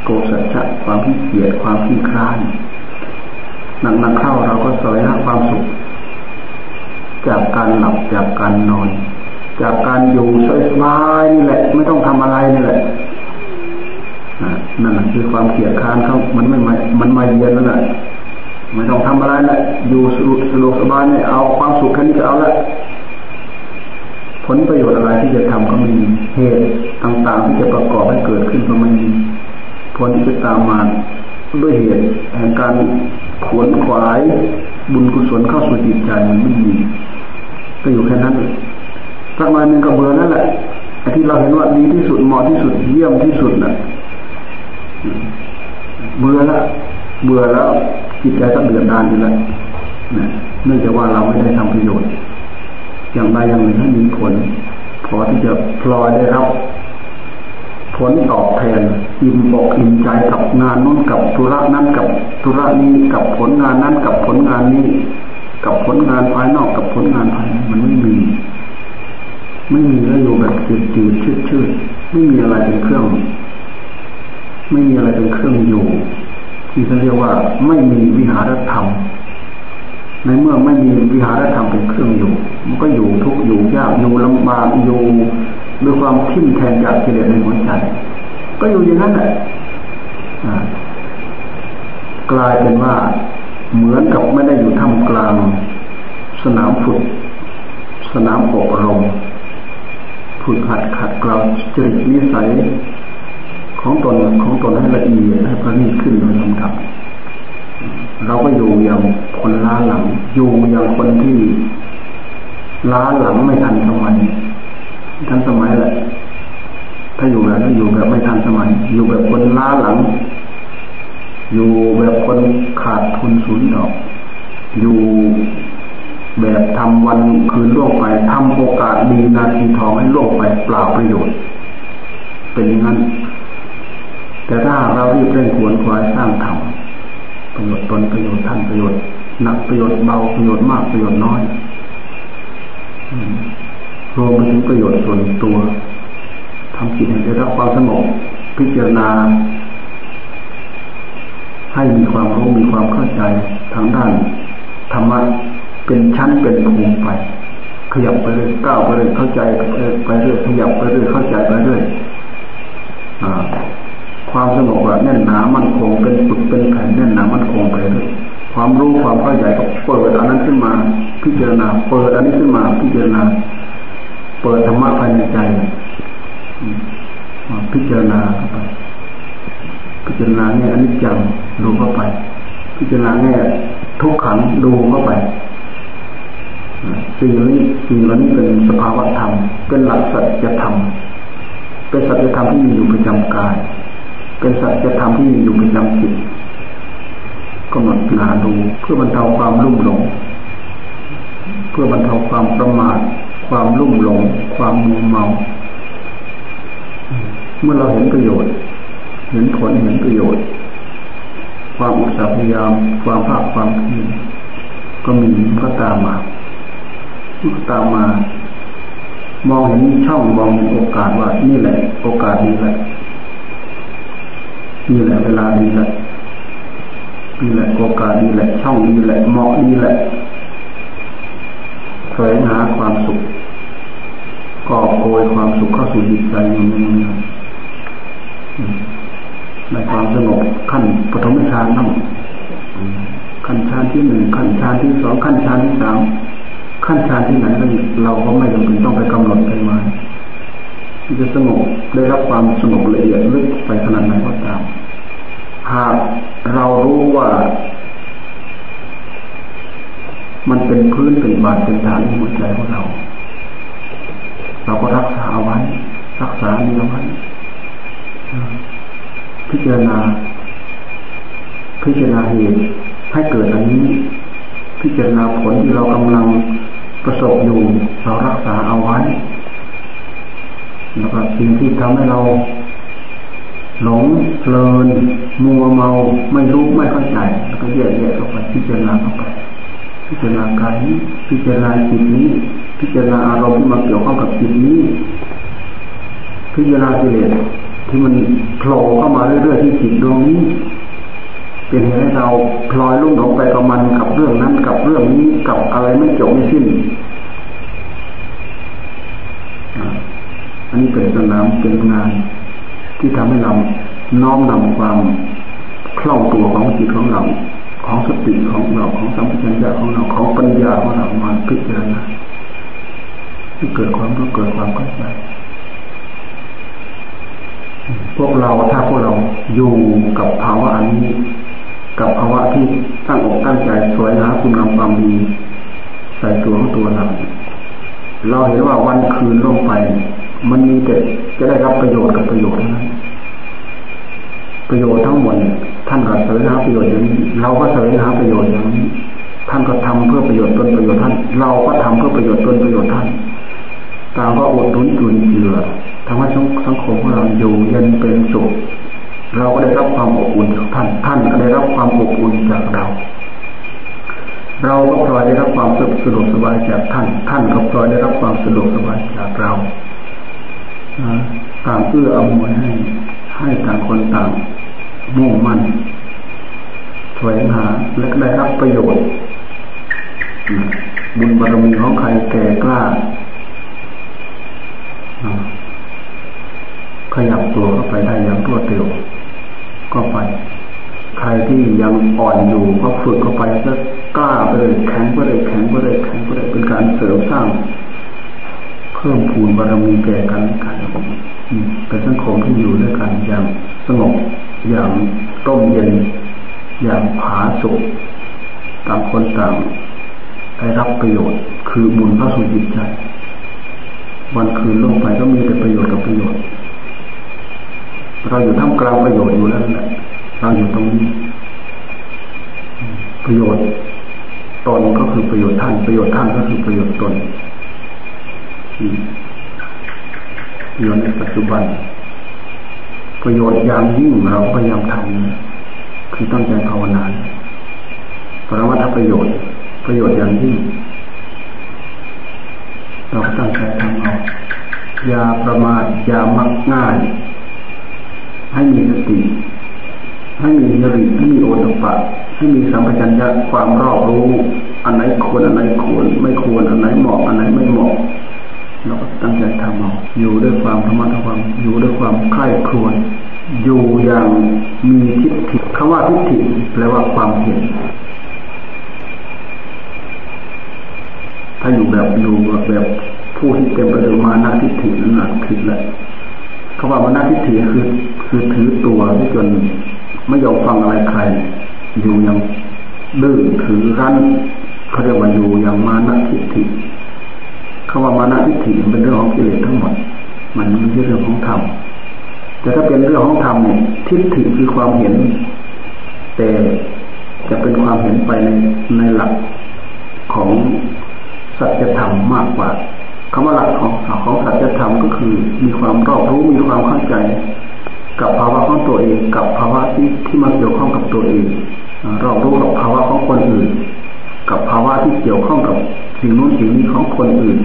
โกสัจฉะความที่เกียจความที่คร้านหนักๆเข้าเราก็สวยหาความสุข จากการหลับจากการนอน จากการอยู่สบายนี่แหละ ไม่ต้องทำอะไรนี่แหละ นั่นคือความเกลียดค้านเขามันไม่มามันมาเย็นนั่นแหละไม่ต้องทำอะไรแหละอยู่สรุสะดวกสบายเนี่ยเอาความสุขแค่นี้ก็เอาละผลประโยชน์อะไรที่จะทำก็มีเหตุต่างๆที่จะประกอบให้เกิดขึ้นก็ไม่มีผลที่จะตามมาด้วยเหตุแห่งการขวนขวายบุญกุศลเข้าสู่จิตใจมันไม่มีก็อยู่แค่นั้นสักวันหนึ่งก็เบื่อนั่นแหละไอ้ที่เราเห็นว่าดีที่สุดเหมาะที่สุดเยี่ยมที่สุดน่ะ เบื่อแล้วเบื่อแล้วจิตใจก็เดือดดานอยู่แล้วนะเนื่องจากว่าเราไม่ได้ทำประโยชน์ อย่างใดอย่างหนึ่งให้มีผล พอที่จะพลอยได้รับผลตอบแทนอิ่มบอกอิ่มใจกับงานนู้นกับธุระนั้นกับธุระนี้กับผลงานนั้นกับผลงานนี้ กับผลงานภายนอกกับผลงานภายในมันไม่มี ไม่มีแล้วอยู่แบบจืดจืดชืดชืดไม่มีอะไรเป็นเครื่อง ไม่มีอะไรเป็นเครื่องอยู่ ที่เขาเรียกว่าไม่มีวิหารธรรม ในเมื่อไม่มีวิหารธรรมเป็นเครื่องอยู่ มันก็อยู่ทุกอยู่ยากอยู่ลำบากอยู่ด้วยความทิ่มแทงจากกิเลสในหัวใจก็อยู่อย่างนั้นแหละกลายเป็นว่าเหมือนกับไม่ได้อยู่ท่ามกลาง สนามฝึกสนามอบรมฝึกหัดขัดเกลาจริตนิสัย ของตนของตนให้ละเอียดให้ประณีตขึ้นโดยลำดับ เราก็อยู่อย่างคนล้าหลัง อยู่อย่างคนที่ล้าหลังไม่ทันสมัยทันสมัยแหละ ถ้าอยู่แบบนั้นอยู่แบบไม่ทันสมัย อยู่แบบคนล้าหลัง อยู่แบบคนขาดทุนศูนย์ดอก อยู่แบบทำวันคืนล่วงไปทำโอกาสดีนาทีทองให้ล่วงไปเปล่าประโยชน์ เป็นอย่างนั้น แต่ถ้าเรารีบเร่งขวนขวายสร้างธรรมประโยชน์ตนประโยชน์ท่านประโยชน์หนักประโยชน์เบาประโยชน์มากประโยชน์น้อยรวมไปถึงประโยชน์ส่วนตัวทำจิตให้ได้รับความสงบพิจารณา ให้มีความรู้มีความเข้าใจทางด้านธรรมะเป็นชั้นเป็นภูมิไป ขยับไปเรื่อยก้าวไปเรื่อยเข้าใจไปเรื่อยขยับไปเรื่อยเข้าใจไปเรื่อย ความสงบแบบแน่นหนามั่นคงเป็นปุดเป็นแผ่นแน่นหนามั่นคงไปเรื่อยความรู้ความเข้าใจก็เปิดอันนั้นขึ้นมา พิจารณา เปิดอันนี้ขึ้นมาพิจารณา เปิดธรรมะภายในใจพิจารณาเข้าไป พิจารณาแง่อนิจจังดูเข้าไป พิจารณาแง่ทุกขังดูเข้าไปสิ่งนี้สิ่งเหล่านี้เป็นสภาวะธรรม เป็นหลักสัจธรรม เป็นสัจธรรมที่มีอยู่ประจำกาย เป็นสัจธรรมที่มีอยู่ประจำจิตก็หมดนาดูเพื่อบรรเทาความรุ่มหลง เพื่อบรรเทาความประมาท ความรุ่มหลง ความมัวเมา เมื่อเราเห็นประโยชน์ เห็นผลเห็นประโยชน์ ความอุตสาหพยายาม ความภาคความเพียรก็มีก็ตามมาก็ตามมา มองเห็นช่องมองเห็นโอกาสว่านี่แหละ โอกาสนี้แหละ นี่แหละเวลานี้แหละนี่แหละโอกาสนี้แหละช่องนี้แหละเหมาะนี้แหละแสวงหาความสุขก่อโกยความสุขเข้าสู่จิตใจอย่างนี้ในความสงบขั้นปฐมฌานนั่งขั้นฌานที่หนึ่งขั้นฌานที่สองขั้นฌานที่สามขั้นฌานที่ไหนเราก็ไม่จำเป็นต้องไปกำหนดไปมาที่จะสงบได้รับความสงบละเอียดลึกไปขนาดไหนก็ตาม หากเรารู้ว่า มันเป็นพื้นเป็นบาดเป็นฐานในหัวใจของเรา เราก็รักษาเอาไว้ รักษานี้เอาไว้พิจารณา พิจารณาเหตุให้เกิดอันนี้ พิจารณาผลที่เรากำลังประสบอยู่เรารักษาเอาไว้แล้วก็สิ่งที่ทำให้เรา หลงเพลินมัวเมาไม่รู้ไม่เข้าใจแล้วก็แยกแยกเข้าไปพิจารณาเข้าไปพิจารณากายนี้พิจารณาจิตนี้ พิจารณาอารมณ์ที่มาเกี่ยวข้องกับจิตนี้ พิจารณากิเลสที่มันโผล่เข้ามาเรื่อยๆที่จิตดวงนี้ เป็นเหตุให้เราพลอยลุ่มหลงไปกับมันกับเรื่องนั้นกับเรื่องนี้กับอะไรไม่จบไม่สิ้นอันนี้เป็นสนามเป็นงาน ที่ทำให้เราน้อมนำความคล่องตัวของจิตของเรา ของสติของเราของสัมผัสัญญาของเราของปัญญาของเรามาพิจารณาที่เกิดความรู้เกิดความเข้าใจพวกเราถ้าพวกเราอยู่กับภาวะอันนี้ กับภาวะที่ตั้งอกตั้งใจสวยหาคุณงามความดีใส่ตัวของตัวเราเราเห็นว่าวันคืนลงไป มันมีแต่จะได้รับประโยชน์กับประโยชน์นั้นประโยชน์ทั้งหมดท่านก็เสวยหาประโยชน์อย่างนี้เราก็เสวยหาประโยชน์อย่างนี้ท่านก็ทำเพื่อประโยชน์ตนประโยชน์ท่าน เราก็ทำเพื่อประโยชน์ตนประโยชน์ท่านต่างก็อดทนจุนเจือทำให้สังคมของเราอยู่เย็นเป็นสุขเราก็ได้รับความอบอุ่นจากท่าน ท่านก็ได้รับความอบอุ่นจากเรา เราก็พลอยได้รับความสะดวกสบายจากท่าน ท่านก็พลอยได้รับความสะดวกสบายจากเรา ต่างเอื้อเอำนวยให้ ให้ต่างคนต่างมุ่งมั่นแสวงหาและได้รับประโยชน์บุญบารมีของใครแก่กล้าขยับตัวเข้าไปได้อย่างรวดเร็วก็ไป ใครที่ยังอ่อนอยู่ก็ฝึกเข้าไปก็กล้าไปเลยแข็งไปเลยแข็งไปเลยแข็งไปเลยเป็นการเสริมสร้าง เพิ่มพูนบารมีแก่กันกัน เป็นสังคมที่อยู่ด้วยกันอย่างสงบอย่างต้มเย็น อย่างผาสุกต่างคนต่างได้รับประโยชน์ คือบุญพระสุจิตใจ วันคืนลงไปก็มีแต่ประโยชน์กับประโยชน์ เราอยู่ท่ามกลางประโยชน์อยู่แล้วแหละเราอยู่ตรงนี้ ประโยชน์ตนก็คือประโยชน์ท่าน ประโยชน์ท่านก็คือประโยชน์ตน ประโยชน์ในปัจจุบัน ประโยชน์ยามยิ่งเราพยายามทำคือตั้งใจภาวนาปรมัตถประโยชน์ ประโยชน์อย่างยิ่งเราตั้งใจทำเอาอย่าประมาทอย่ามักง่าย ให้มีสติให้มียริให้มีโอตปะให้มีสัมปชัญญะความรอบรู้ อันไหนควรอันไหนควร ไม่ควรอันไหนเหมาะอันไหนไม่เหมาะ เราก็ตั้งใจทำเอาอยู่ด้วยความธรรมะธรรมอยู่ด้วยความใคร่ครวญอยู่อย่างมีทิฏฐิคำว่าทิฏฐิแปลว่าความเห็น ถ้าอยู่แบบอยู่แบบผู้ที่เต็มไปด้วยมานะทิฏฐินั่นแหละผิดแหละคำว่ามานาทิฏฐิคือ คือถือตัวที่จนไม่ยอมฟังอะไรใคร อยู่อย่างดื้อถือรั้นเขาเรียกว่าอยู่อย่างมานะทิฏฐิ คำว่ามานะทิฏฐิเป็นเรื่องของกิเลสทั้งหมด มันไม่ใช่เรื่องของธรรมแต่ถ้าเป็นเรื่องของธรรมเนี่ยทิฏฐิคือความเห็น แต่จะเป็นความเห็นไปในในหลักของสัจธรรมมากกว่าคำว่าหลักของของสัจธรรมก็คือ มีความรอบรู้มีความเข้าใจ กับภาวะของตัวเอง กับภาวะที่ที่มาเกี่ยวข้องกับตัวเองรอบรู้กับภาวะของคนอื่น กับภาวะที่เกี่ยวข้องกับ สิ่งนู้นสิ่งนี้ของคนอื่น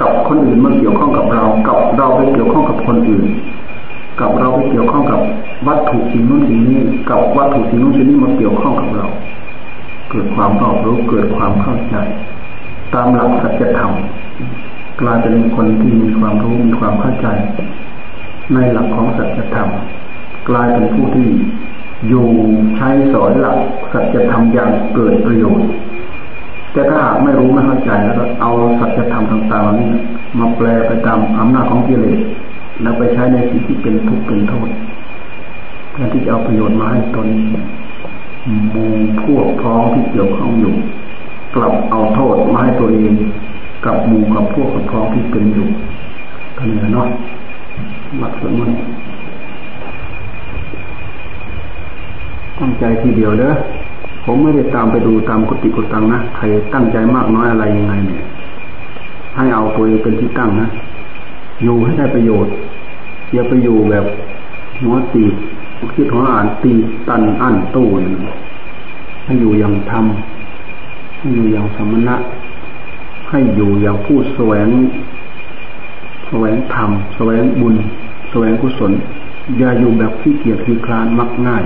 กับคนอื่นมาเกี่ยวข้องกับเรา กับเราไปเกี่ยวข้องกับคนอื่น กับเราไปเกี่ยวข้องกับวัตถุสิ่งนู้นสิ่งนี้ กับวัตถุสิ่งนู้นสิ่งนี้มาเกี่ยวข้องกับเรา เกิดความรอบรู้เกิดความเข้าใจ ตามหลักสัจธรรมกลายเป็นคนที่มีความรู้มีความเข้าใจ ในหลักของสัจธรรมกลายเป็นผู้ที่อยู่ใช้สอนหลักสัจธรรมอย่างเกิดประโยชน์ แต่ถ้าหากไม่รู้ไม่เข้าใจแล้วก็เอาสัจธรรมต่างๆนี้มาแปลไปตามอำนาจของกิเลสแล้วไปใช้ในสิ่งที่เป็นทุกข์เป็นโทษแทนที่จะเอาประโยชน์มาให้ตนมูพวกพ้องที่เกี่ยวข้องอยู่ กลับเอาโทษมาให้ตัวเองกับมูกับพวกกับพ้องที่เป็นอยู่กันเนี่ยเนาะมักสมุนตั้งใจทีเดียวเด้อ ผมไม่ได้ตามไปดูตามกุฏิกุตังนะใครตั้งใจมากน้อยอะไรยังไงเนี่ย ให้เอาตัวเองเป็นที่ตั้งนะอยู่ให้ได้ประโยชน์ อย่าไปอยู่แบบหัวตีคิดหัวอ่านตีตันอั้นตู้อย่างนั้ให้อยู่อย่างธรรมให้อยู่อย่างสมณะ ให้อยู่อย่างผู้แสวงแสวงธรรมแสวงบุญแสวงกุศล อย่าอยู่แบบขี้เกียจขี้คลานมักง่าย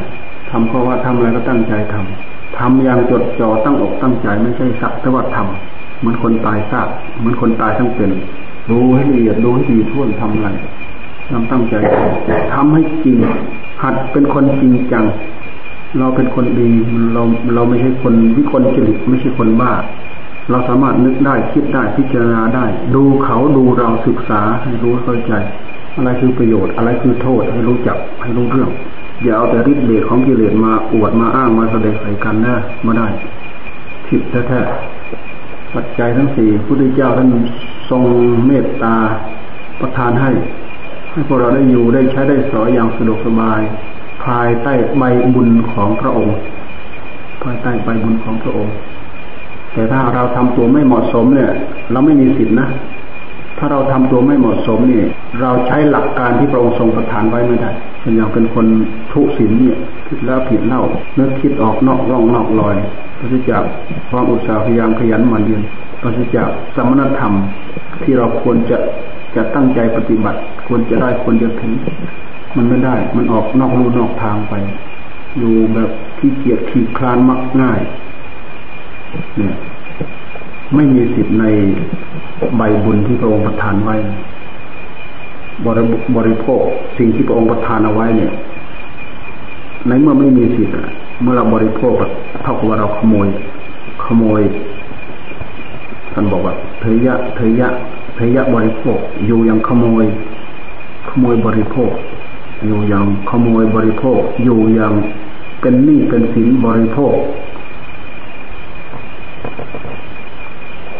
ทำเพราะว่าทำอะไรก็ตั้งใจทำ ทำอย่างจดจ่อตั้งอกตั้งใจไม่ใช่สักแต่ว่าทำเหมือนคนตายซากเหมือนคนตายทั้งเป็นดูให้ละเอียดดูให้ดีท่วนทำอะไรทำตั้งใจทำให้จริง หัดเป็นคนจริงจัง เราเป็นคนดีเราเราไม่ใช่คนวิคนจริตไม่ใช่คนบ้า เราสามารถนึกได้คิดได้พิจารณาได้ ดูเขาดูเราศึกษาให้รู้เข้าใจ อะไรคือประโยชน์อะไรคือโทษให้รู้จักให้รู้เรื่อง อย่าเอาแต่ริดเดชของกิเลสมาอวดมาอ้างมาแสดงใส่กันนะมาได้ ผิดแท้ๆปัจจัยทั้งสี่พุทธเจ้าท่านทรงเมตตาประทานให้ ให้พวกเราได้อยู่ได้ใช้ได้สอยอย่างสะดวกสบาย ภายใต้ใบบุญของพระองค์ ภายใต้ใบบุญของพระองค์ แต่ถ้าเราทำตัวไม่เหมาะสมเนี่ย เราไม่มีสิทธินะถ้าเราทำตัวไม่เหมาะสมเนี่ยเราใช้หลักการที่พระองค์ทรงประทานไว้ไม่ได้ เป็นอย่างเป็นคนทุศีลเนี่ยคิดแล้วผิดเล่าเนื้อคิดออกนอกร่องนอกลอยปราศจากความอุตสาห์พยายามขยันหมั่นเรียนปราศจากสมณธรรม ที่เราควรจะจะตั้งใจปฏิบัติ ควรจะได้ควรจะถึง มันไม่ได้ มันออกนอกรูนอกทางไป อยู่แบบขี้เกียจขี้คลานมักง่าย เนี่ย ไม่มีสิทธิ์ในใบบุญที่พระองค์ประทานไว้ บริบริโภคสิ่งที่พระองค์ประทานเอาไว้เนี่ย ในเมื่อไม่มีสิทธิ์เมื่อเราบริโภคเท่ากับว่าเราขโมย ขโมยท่านบอกว่าเทยะเทยะเทยะบริโภค อยู่อยังขโมย ขโมยบริโภค อยู่อยังขโมยบริโภค อยู่อยังเป็นหนี้เป็นสินบริโภค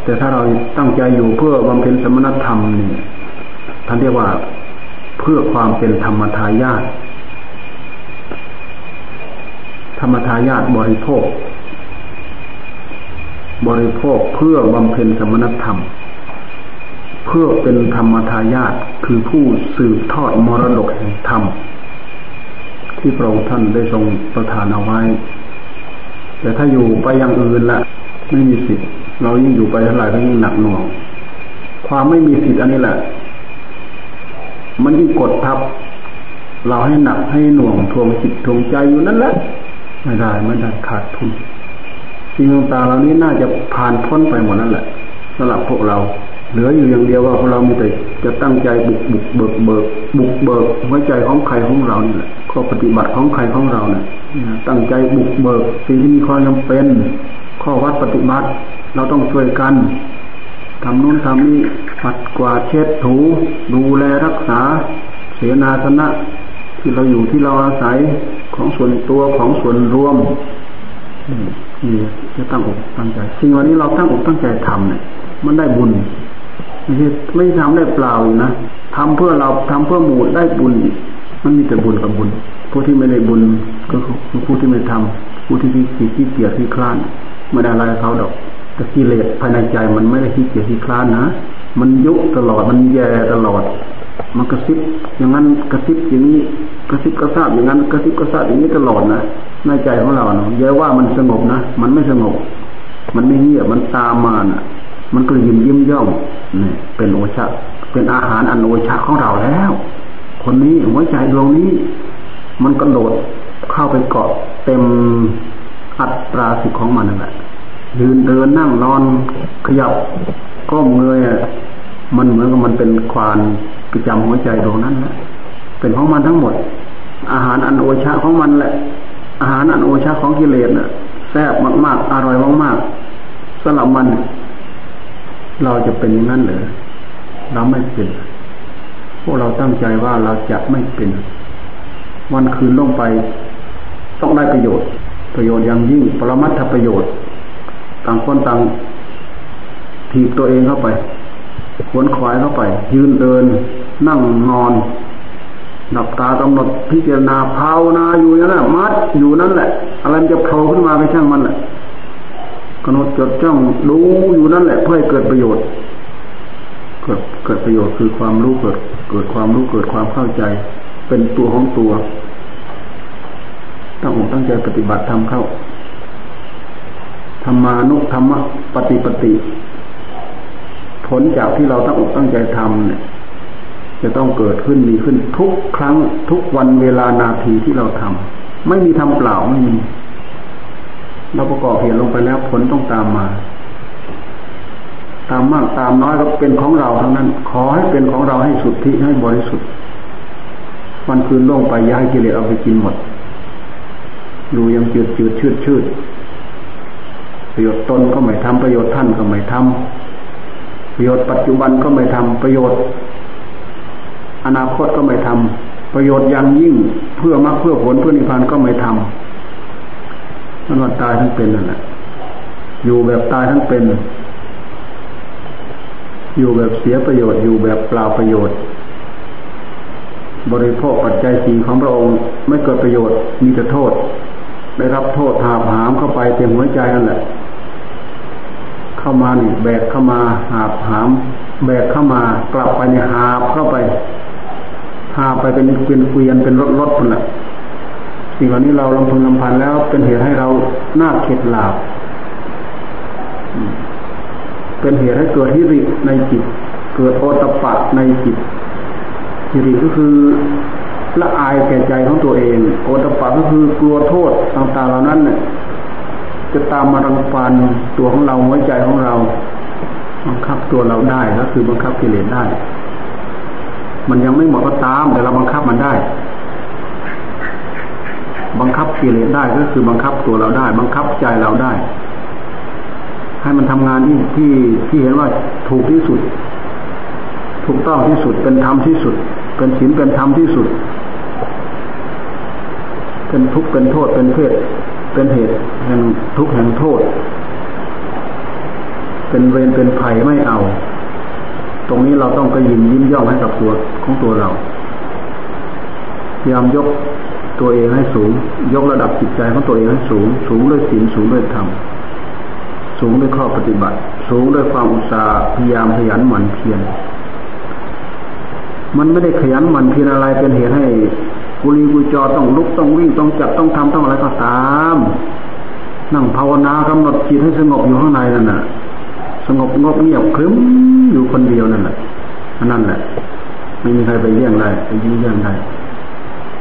แต่ถ้าเราตั้งใจอยู่เพื่อบำเพ็ญสมณธรรมเนี่ย ท่านเรียกว่าเพื่อความเป็นธรรมทายาทธรรมทายาทบริโภค บริโภคเพื่อบำเพ็ญสมณธรรม เพื่อเป็นธรรมทายาทคือผู้สืบทอดมรดกแห่งธรรม ที่พระองค์ท่านได้ทรงประทานเอาไว้ แต่ถ้าอยู่ไปอย่างอื่นละไม่มีสิทธิ์เรายิ่งอยู่ไปเท่าไหร่ก็ยิ่งหนักหน่วงความไม่มีสิทธิ์อันนี้แหละ มันยิ่งกดทับ เราให้หนักให้หน่วงทวงจิตทวงใจอยู่นั่นแหละไม่ได้ไม่ได้ขาดทุนสิ่งต่างๆเหล่านี้น่าจะผ่านพ้นไปหมดนั่นแหละสำหรับพวกเรา เหลืออยู่อย่างเดียวว่าพวกเรามีแต่จะตั้งใจบุกบุกเบิกเบิกบุกเบิกหัวใจของใครของเรานี่แหละข้อปฏิบัติของใครของเราเนี่ยตั้งใจบุกเบิกสิ่งที่มีความจำเป็น ข้อวัดปฏิบัติ เราต้องช่วยกัน ทำนู้นทำนี้ปัดกวาดเช็ดถู ดูแลรักษา เสนาสนะ ที่เราอยู่ที่เราอาศัยของส่วนตัวของส่วนรวมนี่จะตั้งอกตั้งใจสิ่งวันนี้เราตั้งอกตั้งใจทำเนี่ย มันได้บุญไม่ใช่ไม่ทำได้เปล่านะทำเพื่อเราทำเพื่อหมู่ได้บุญ มันมีแต่บุญกับบุญ ผู้ที่ไม่ได้บุญก็คือผู้ที่ไม่ทำผู้ที่ขี้ขี้เกียจขี้คลานไม่ได้อะไรเขาดอก แต่กิเลสภายในใจมันไม่ได้ขี้เกียจขี้คลานนะ มันยุตลอดมันแย่ตลอด มันกระซิบอย่างนั้นกระซิบอย่างนี้กระซิบกระซาบอย่างนั้นกระซิบกระซาบอย่างนี้ตลอดนะในใจของเราเนาะแย่ว่ามันสงบนะมันไม่สงบ มันไม่เงียบมันตามมานะมันก็ยิ้มยิ้มย่องนี่เป็นโอชะเป็นอาหารอันโอชะของเราแล้ว คนนี้หัวใจดวงนี้ มันกระโดดเข้าไปเกาะเต็มอัตราสิของมันนั่นแหละ ยืนเดินนั่งนอนขยับก้มเงยมันเหมือนกับมันเป็นควานประจำหัวใจดวงนั้นแหละเป็นของมันทั้งหมด อาหารอันโอชาของมันแหละ อาหารอันโอชาของกิเลสน่ะแซ่บมากๆ อร่อยมากๆสำหรับมัน เราจะเป็นอย่างนั้นหรือเราไม่เป็นพวกเราตั้งใจว่าเราจะไม่เป็น วันคืนลงไป ต้องได้ประโยชน์ ประโยชน์อย่างยิ่ง ปรมัตถประโยชน์ ต่างคนต่างถีบตัวเองเข้าไปขวนขวายเข้าไป ยืนเดิน นั่งนอนหลับตากำหนดพิจารณาภาวนาอยู่นั่นแหละมัดอยู่นั่นแหละ อะไรจะโผล่ขึ้นมาไปช่างมันแหละกำหนดจดจ้องดูอยู่นั่นแหละเพื่อให้เกิดประโยชน์ เกิดเกิดประโยชน์คือความรู้เกิด เกิดความรู้เกิดความเข้าใจ เป็นตัวของตัวตั้งอกตั้งใจปฏิบัติทำเข้า ธรรมานุธรรมปฏิปติ ผลจากที่เราตั้งอกตั้งใจทำเนี่ย จะต้องเกิดขึ้นมีขึ้นทุกครั้งทุกวันเวลานาทีที่เราทำไม่มีทำเปล่าไม่มีเราประกอบเหตุลงไปแล้วผลต้องตามมา ตามมากตามน้อยก็เป็นของเราทั้งนั้น ขอให้เป็นของเราให้สุดที่ให้บริสุทธิ์วันคืนล่วงไปย้ายกิเลสเอาไปกินหมด ดูยังจืดจืดชืดชืด ประโยชน์ตนก็ไม่ทำประโยชน์ท่านก็ไม่ทำประโยชน์ปัจจุบันก็ไม่ทำประโยชน์ อนาคตก็ไม่ทำประโยชน์อย่างยิ่งเพื่อมรรคเพื่อผลเพื่อนิพพานก็ไม่ทำมันว่าตายทั้งเป็นนั่นแหละอยู่แบบตายทั้งเป็น อยู่แบบเสียประโยชน์อยู่แบบเปล่าประโยชน์ บริโภคปัจจัยสีของพระองค์ไม่เกิดประโยชน์มีแต่โทษได้รับโทษหาบหามเข้าไปเต็มหัวใจนั่นแหละ เข้ามานี่แบกเข้ามาหาบหามแบกเข้ามากลับไปในหาบเข้าไปพาไปเป็นเกวียนเกวียนเป็นรถรถคนละสิ่งเหล่านี้เราลงทุนลำพันแล้วเป็นเหตุให้เราหน้าเข็ดหลาบเป็นเหตุให้เกิดฮิริในจิต เกิดโอตปะในจิตฮิริก็คือละอายแก่ใจของตัวเอง โอตปะก็คือกลัวโทษต่างๆเหล่านั้นเนี่ย จะตามมารังควานตัวของเราหัวใจของเราบังคับตัวเราได้ก็คือบังคับกิเลสได้ มันยังไม่หมดก็ตาม แต่เราบังคับมันได้ บังคับกิเลสได้ก็คือบังคับตัวเราได้ บังคับใจเราได้ ให้มันทำงานที่ที่ที่เห็นว่าถูกที่สุด ถูกต้องที่สุดเป็นธรรมที่สุด เป็นศีลเป็นธรรมที่สุด เป็นทุกข์เป็นโทษเป็นเพศ เป็นเหตุแห่งทุกข์แห่งโทษ เป็นเวรเป็นภัยไม่เอา ตรงนี้เราต้องกระยิมยิ้มย่องให้กับตัวของตัวเราพยายามยกตัวเองให้สูง ยกระดับจิตใจของตัวเองให้สูง สูงด้วยศีลสูงด้วยธรรมสูงด้วยข้อปฏิบัติ สูงด้วยความอุตสาห์พยายามขยันหมั่นเพียรมันไม่ได้ขยันหมั่นเพียรอะไรเป็นเหตุให้ กุลีกุจอต้องลุกต้องวิ่งต้องจับต้องทำต้องอะไรก็ตาม นั่งภาวนากำหนดจิตให้สงบอยู่ข้างในนั่นน่ะ สงบงบเงียบครึ้มอยู่คนเดียวนั่นแหละนั่นแหละไม่มีใครไปเยี่ยงได้ไปยิ่งเยี่ยงได้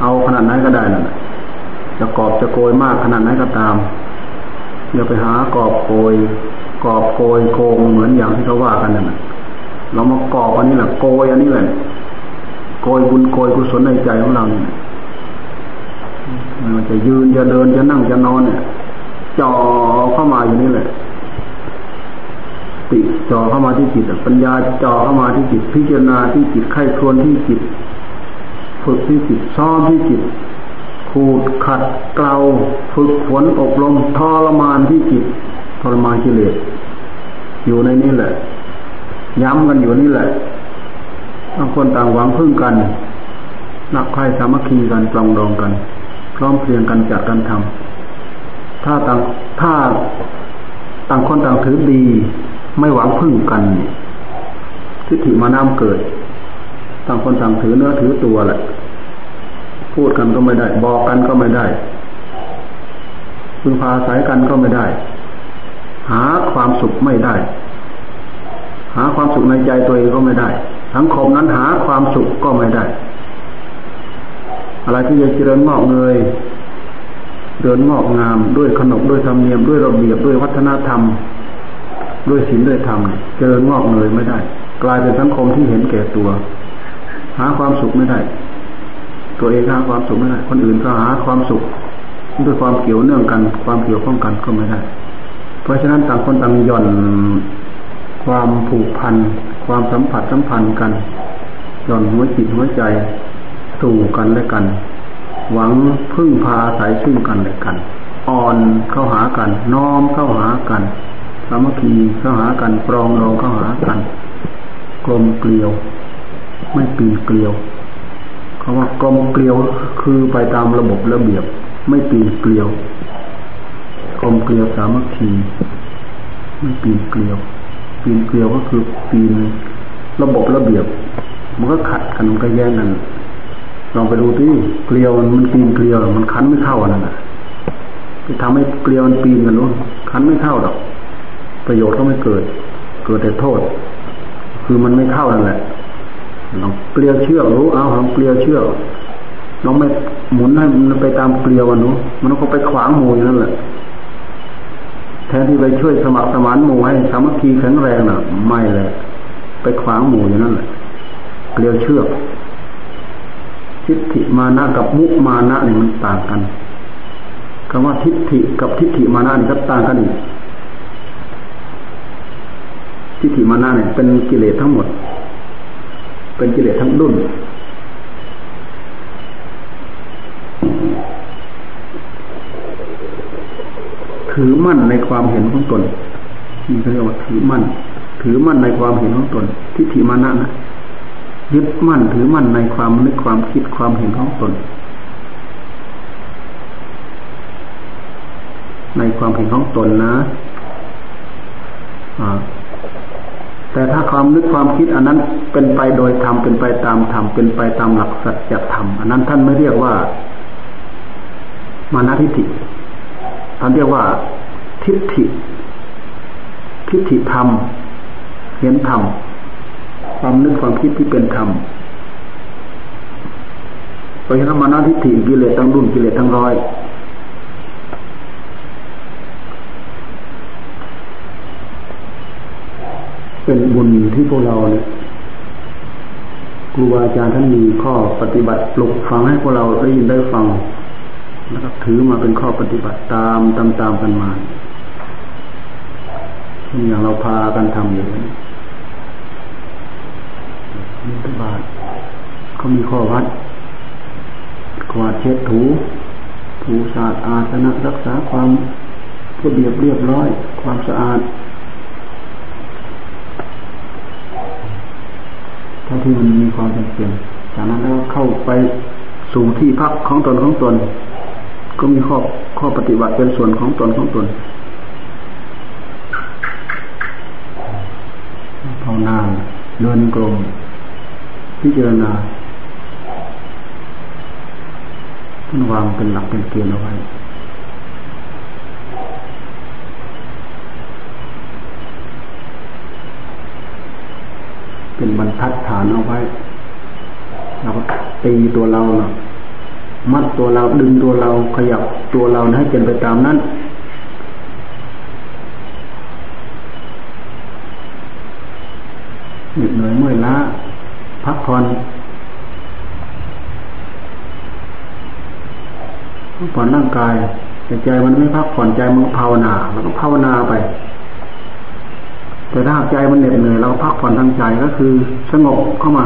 เอาขนาดไหนก็ได้นั่นแหละจะกอบจะโกยมากขนาดไหนก็ตามอย่าไปหากอบโกยกอบโกยโกงเหมือนอย่างที่เขาว่ากันนั่นแหละเรามากอบอันนี้แหละโกยอันนี้แหละโกยบุญโกยกุศลในใจของเราเนี่ย จะยืนจะเดินจะนั่งจะนอนเนี่ยจ่อเข้ามาอยู่นี่แหละติจ่อเข้ามาที่จิตปัญญาจ่อเข้ามาที่จิตพิจารณาที่จิตไข้ครวนที่จิตฝึกที่จิตซ้อมที่จิตขูดขัดเกลาฝึกฝนอบรมทรมานที่จิตทรมานกิเลสอยู่ในนี้แหละ ย้ำกันอยู่นี่แหละต่างคนต่างหวังพึ่งกันนักใครสามัคคีกันปลองดองกัน พร้อมเพรียงกันจัดกันทำถ้าต่างถ้าต่างคนต่างถือดี ไม่หวังพึ่งกันทิฏฐิมาน้ำเกิด ต่างคนต่างถือเนื้อถือตัวแหละ พูดกันก็ไม่ได้ บอกกันก็ไม่ได้พึงพาสายกันก็ไม่ได้ หาความสุขไม่ได้ หาความสุขในใจตัวเองก็ไม่ได้ สังคมนั้นหาความสุขก็ไม่ได้ อะไรที่จะเจริญงอกเงยเดินงอกงามด้วยขนบด้วยธรรมเนียมด้วยระเบียบด้วยวัฒนธรรม ด้วยศีลด้วยธรรมเจริญงอกเงยไม่ได้ กลายเป็นสังคมที่เห็นแก่ตัว หาความสุขไม่ได้ ตัวเองหาความสุขไม่ได้ คนอื่นก็หาความสุขด้วยความเกี่ยวเนื่องกัน ความเกี่ยวข้องกันก็ไม่ได้ เพราะฉะนั้นต่างคนต่างหย่อนความผูกพัน ความสัมผัสสัมพันธ์กันย่อนหัวจิตหัวใจ สู่กันและกัน หวังพึ่งพาสายซึ่งกันและกัน อ่อนเข้าหากัน น้อมเข้าหากันสามัคคีเข้าหากันปรองรองเข้าหากัน กลมเกลียว ไม่ปีนเกลียวคำว่ากลมเกลียวคือไปตามระบบระเบียบ ไม่ปีนเกลียวกลมเกลียวสามัคคีไม่ปีนเกลียว ปีนเกลียวก็คือปีนระบบระเบียบ มันก็ขัดกันมันก็แย่งกัน ลองไปดูที่เกลียวมันปีนเกลียวมันคันไม่เข้านั่นแหละไปทำให้เกลียวมันปีนกันนู้นคันไม่เข้าหรอก ประโยชน์ก็ไม่เกิด เกิดแต่โทษ คือมันไม่เข้านั่นแหละลองเกลียวเชือกรู้เอาลองเกลียวเชือกลองไม่หมุนให้มันไปตามเกลียวนู้นมันก็ไปขวางหมูอย่างนั้นแหละแทนที่ไปช่วยสมัครสมานหมู่ให้สามัคคีแข็งแรงน่ะ ไม่เลยไปขวางหมู่อย่างนั้นแหละเกลียวเชือก ทิฏฐิมานะกับมุมานะเนี่ยมันต่างกันคำว่าทิฏฐิกับทิฏฐิมานะนี่ก็ต่างกันอีกทิฏฐิมานะเนี่ยเป็นกิเลสทั้งหมด เป็นกิเลสทั้งดุนถือมั่นในความเห็นของตนนี่เขาเรียกว่าถือมั่น ถือมั่นในความเห็นของตน ทิฏฐิมานะนะ ยึดมั่นถือมั่นในความนึกความคิดความเห็นของตน ในความเห็นของตนนะแต่ถ้าความความนึกความคิดอันนั้นเป็นไปโดยธรรมเป็นไปตามธรรมเป็นไปตามหลักสัจธรรมอันนั้นท่านไม่เรียกว่า มานาทิฏฐิท่านเรียกว่า ทิฏฐิ ทิฏฐิธรรม เห็นธรรม ความนึกความคิดที่เป็นธรรมเพราะฉะนั้นมานาทิฏฐิกิเลสทั้งรุ่นกิเลสทั้งร้อย เป็นบุญที่พวกเราเนี่ยครูบาอาจารย์ท่านมีข้อปฏิบัติปลุกฟังให้พวกเราได้ยินได้ฟังแล้วก็ถือมาเป็นข้อปฏิบัติตามตามตามกันมา อย่างเราพากันทำอยู่ ตบาทเขามีข้อวัดกวาดเช็ดถู ถูสะอาดอาสนะรักษาความระเบียบเรียบร้อย ความสะอาดท่าที่มันมีความจำเป็นจากนั้นแล้วเข้าไปสู่ที่พักของตนของตน ก็มีข้อข้อปฏิบัติเป็นส่วนของตนของตนภาวนาเดินกลม พิจารณาท่านวางเป็นหลักเป็นเกณฑ์เอาไว้เป็นบรรทัดฐานเอาไว้เราก็ตีตัวเราเนาะมัดตัวเราดึงตัวเราขยับตัวเราให้เป็นไปตามนั้นดเหนื่อยเมื่อยล้า พักผ่อนพักผ่อนร่างกายแต่ใจมันไม่พักผ่อนใจมันภาวนาเราก็ภาวนาไป แต่ถ้าใจมันเหน็ดเหนื่อยเราพักผ่อนทางใจก็คือสงบเข้ามา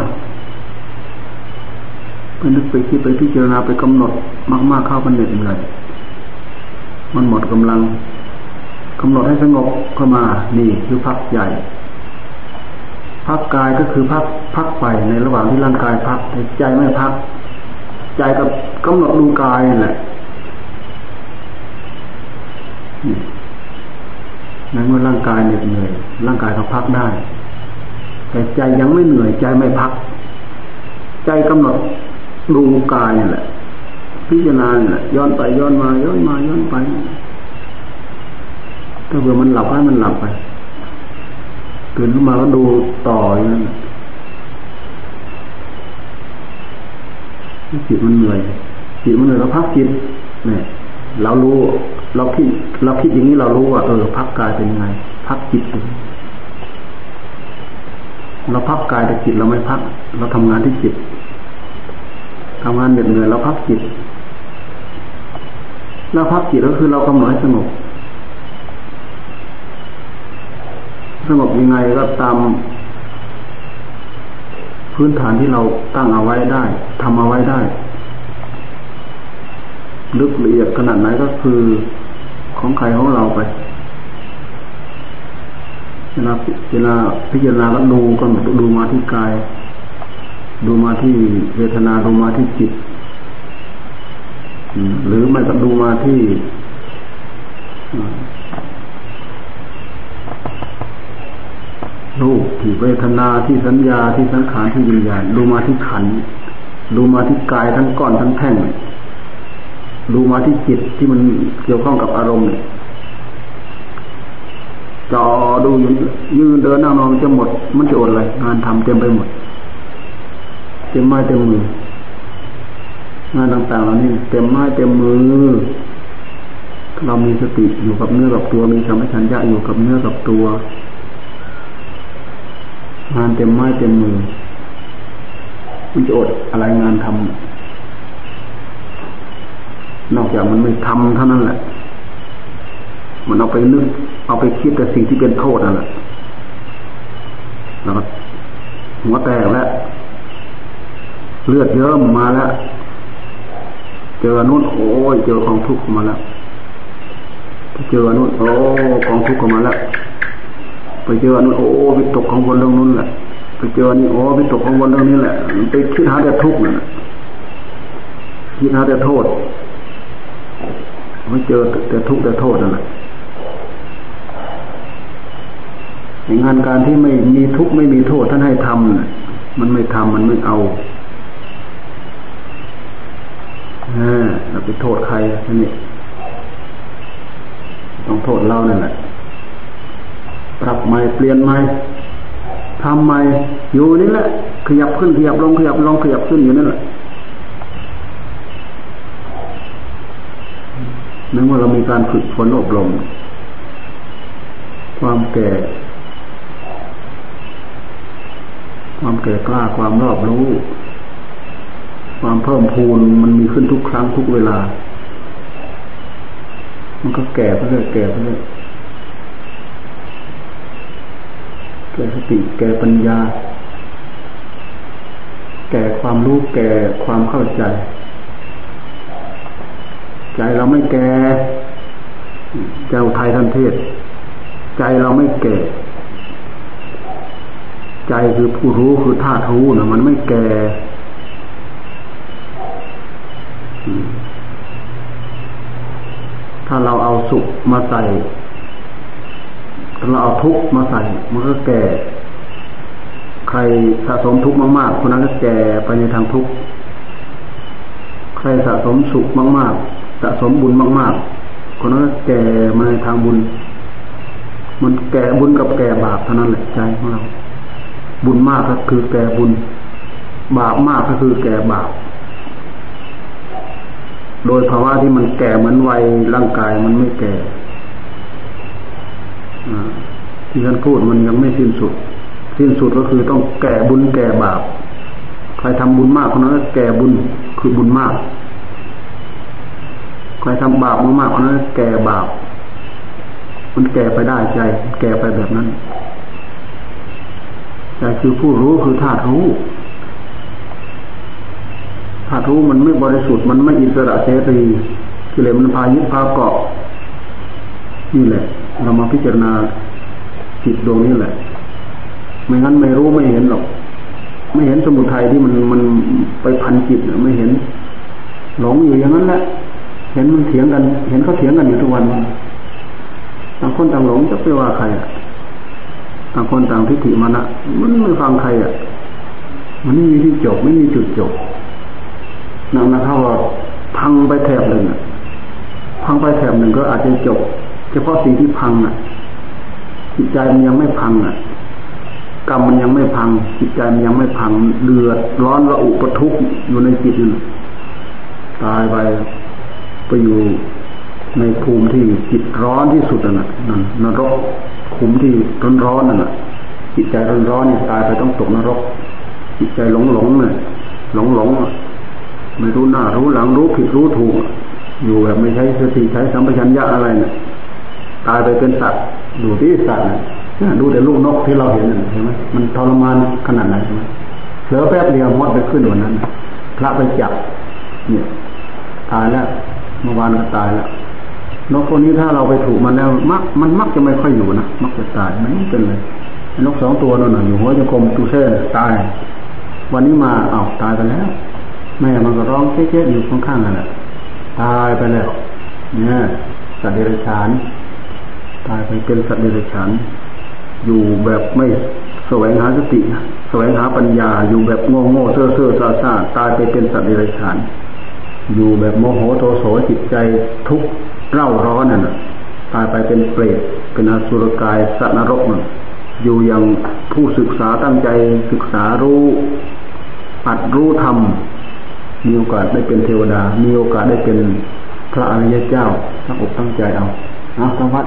ไปนึกไปคิดไปพิจารณาไปกำหนดมาก ๆเข้ามันเหน็ดเหนื่อยมันหมดกำลังกำหนดให้สงบเข้ามานี่คือพักใหญ่ พักกายก็คือพักพักไปในระหว่างที่ร่างกายพักแต่ใจไม่พัก ใจกับกำหนดดูกายนั่นแหละในเมื่อร่างกายเหน็ดเหนื่อย ร่างกายเขาพักได้ แต่ใจยังไม่เหนื่อยใจไม่พัก ใจกำหนดดูกายนี่แหละ พิจารณาเนี่ยย้อนไปย้อนมาย้อนมาย้อนไปถ้าเผื่อมันหลับให้มันหลับไป ตื่นขึ้นมาก็ดูต่ออย่างนั้นจิตมันเหนื่อยจิตมันเหนื่อยเราพักจิตเนี่ยเรารู้เราคิดเราคิดอย่างนี้เรารู้ว่าเออพักกายเป็นยังไง พักจิตเราพักกายแต่จิตเราไม่พัก เราทำงานที่จิตทำงานเหน็ดเหนื่อยเราพักจิตเราพักจิตก็คือเรากำหนดให้สงบ สงบยังไงก็ตามพื้นฐานที่เราตั้งเอาไว้ได้ทำเอาไว้ได้ ลึกละเอียดขนาดไหนก็คือของใครของเราไปเวลาเวลาพิจารณาก็ดูก็ดูมาที่กาย ดูมาที่เวทนาดูมาที่จิต หรือไม่ก็ดูมาที่รูป ที่เวทนาที่สัญญาที่สังขารที่วิญญาณดูมาที่ขันดูมาที่กายทั้งก้อนทั้งแท่งดูมาที่จิตที่มันเกี่ยวข้องกับอารมณ์จอดูยืนยืนเดินนั่งนอนมันจะหมด มันจะอดอะไรงานทำเต็มไปหมดเต็มไม้เต็มมืองานต่างๆเหล่านี้เต็มไม้เต็มมือ เรามีสติอยู่กับเนื้อกับตัวมีธรรมชัญญะอยู่กับเนื้อกับตัว งานเต็มไม้เต็มมือมันจะอดอะไรงานทำนอกจากมันไม่ทำเท่านั้นแหละ มันเอาไปนึก เอาไปคิดแต่สิ่งที่เป็นโทษนั่นแหละแล้วก็หัวแตกแล้วเลือดเยิ้มมาแล้ว เจอนู่นโอ้ยเจอของทุกข์มาแล้วเจอนู่นโอ้ของทุกข์มาแล้ว ไปเจอนู่นโอ้วิตกของบนเรื่องนู้นแหละไปเจอนี่โอ้วิตกของบนเรื่องนี้แหละไปคิดหาแต่ทุกข์น่ะคิดหาแต่โทษไม่เจอแต่ทุกข์แต่โทษนั่นแหละงานการที่ไม่มีทุกข์ไม่มีโทษท่านให้ทำมันไม่ทำมันไม่เอาเราไปโทษใครท่านนี่ต้องโทษเราเนั่นแหละ ปรับใหม่เปลี่ยนใหม่ทำใหม่อยู่นี่แหละขยับขึ้นขยับลงขยับลงขยับขึ้นอยู่นั่นแหละนั่นว่าเรามีการฝึกฝนอบรม ความแก่ ความแก่กล้าความรอบรู้ ความเพิ่มพูนมันมีขึ้นทุกครั้งทุกเวลา มันก็แก่ไปเรื่อยแก่ไปเรื่อย แก่สติ แก่ปัญญา แก่ความรู้ แก่ความเข้าใจ ใจเราไม่แก่เจ้าไทยท่านเทศ ใจเราไม่แก่ ใจคือผู้รู้คือธาตุรู้นะมันไม่แก่ถ้าเราเอาสุขมาใส่ ถ้าเราเอาทุกมาใส่มันก็แก่ ใครสะสมทุกข์มากๆคนนั้นก็แก่ไปในทางทุกข์ใครสะสมสุขมากๆสะสมบุญมาก ๆ คนนั้นก็แก่มาในทางบุญ มันแก่บุญกับแก่บาปเท่านั้นแหละใจของเรา บุญมากก็คือแก่บุญ บาปมากก็คือแก่บาปโดยภาวะที่มันแก่เหมือนวัยร่างกายมันไม่แก่ ที่ท่านพูดมันยังไม่สิ้นสุด สิ้นสุดก็คือต้องแก่บุญแก่บาป ใครทำบุญมากคนนั้นแก่บุญคือบุญมาก ใครทำบาปมากๆคนนั้นแก่บาป มันแก่ไปได้ใจ แก่ไปแบบนั้นใจคือผู้รู้คือธาตุรู้ธาตุรู้มันไม่บริสุทธิ์มันไม่อิสระเสรีกิเลสมันพายึดพาเกาะนี่แหละ เรามาพิจารณาจิตดวงนี้แหละ ไม่งั้นไม่รู้ไม่เห็นหรอก ไม่เห็นสมุทัยที่มันมันไปพันจิตไม่เห็น หลงอยู่อย่างนั้นแหละ เห็นมันเถียงกัน เห็นเขาเถียงกันอยู่ทุกวันต่างคนต่างหลงจะไปว่าใครอะต่างคนต่างทิฏฐิมานะมันไม่ฟังใครอะ มันไม่มีที่จบไม่มีจุดจบนั่งนะครับว่าพังไปแถบหนึ่งพังไปแถบหนึ่งก็อาจจะจบ เฉพาะสิ่งที่พังอะ จิตใจมันยังไม่พังอะกรรมมันยังไม่พัง จิตใจมันยังไม่พังเดือดร้อนระอุประทุกอยู่ในจิตอยู่ตายไปไปอยู่ในภูมิที่จิตร้อนที่สุดนั่นนั่นนรกขุมที่ร้อนร้อนนั่นแหะจิตใจร้อนร้อนนี่ตายไปต้องตกนรก จิตใจหลงหลงเนี่ยหลงหลงไม่รู้หน้ารู้หลังรู้ผิดรู้ถูก อยู่แบบไม่ใช้สติใช้สัมปชัญญะอะไรเนี่ย ตายไปเป็นสัตว์ดูที่สัตว์เนี่ยดูแต่ลูกนกที่เราเห็นเห็นไหมมันทรมานขนาดไหนใช่ไหมเสือแป๊บเดียวมดไปขึ้นวันนั้นพระไปจับเนี่ยตายแล้วเมื่อวานก็ตายแล้วนกตัวนี้ถ้าเราไปถูกมันแล้ว มักมันมักจะไม่ค่อยอยู่นะมักจะตายไม่เป็นเลยนกสองตัวนั่นน่ะอยู่หัวจะกลมตูเซ่ตาย วันนี้มาเอ้าตายไปแล้ว แม่มันก็ร้องเจ๊ๆอยู่ข้างๆนั่นแหละตายไปแล้วเนี่ยสัตว์เดรัจฉาน ตายไปเป็นสัตว์เดรัจฉานอยู่แบบไม่แสวงหาสติแสวงหาปัญญา อยู่แบบโง่โง่เซ่อเซ่อซาซาตายไปเป็นสัตว์เดรัจฉาน อยู่แบบโมโหโทโสจิตใจทุกเร่าร้อนนั่นตายไปเป็นเปรตเป็นอสุรกายสัตว์นรกนั่นอยู่อย่างผู้ศึกษาตั้งใจศึกษารู้อัดรู้ธรรมมีโอกาสได้เป็นเทวดา มีโอกาสได้เป็นพระอริยเจ้าตั้งอกตั้งใจเอาเอาทั้งวัด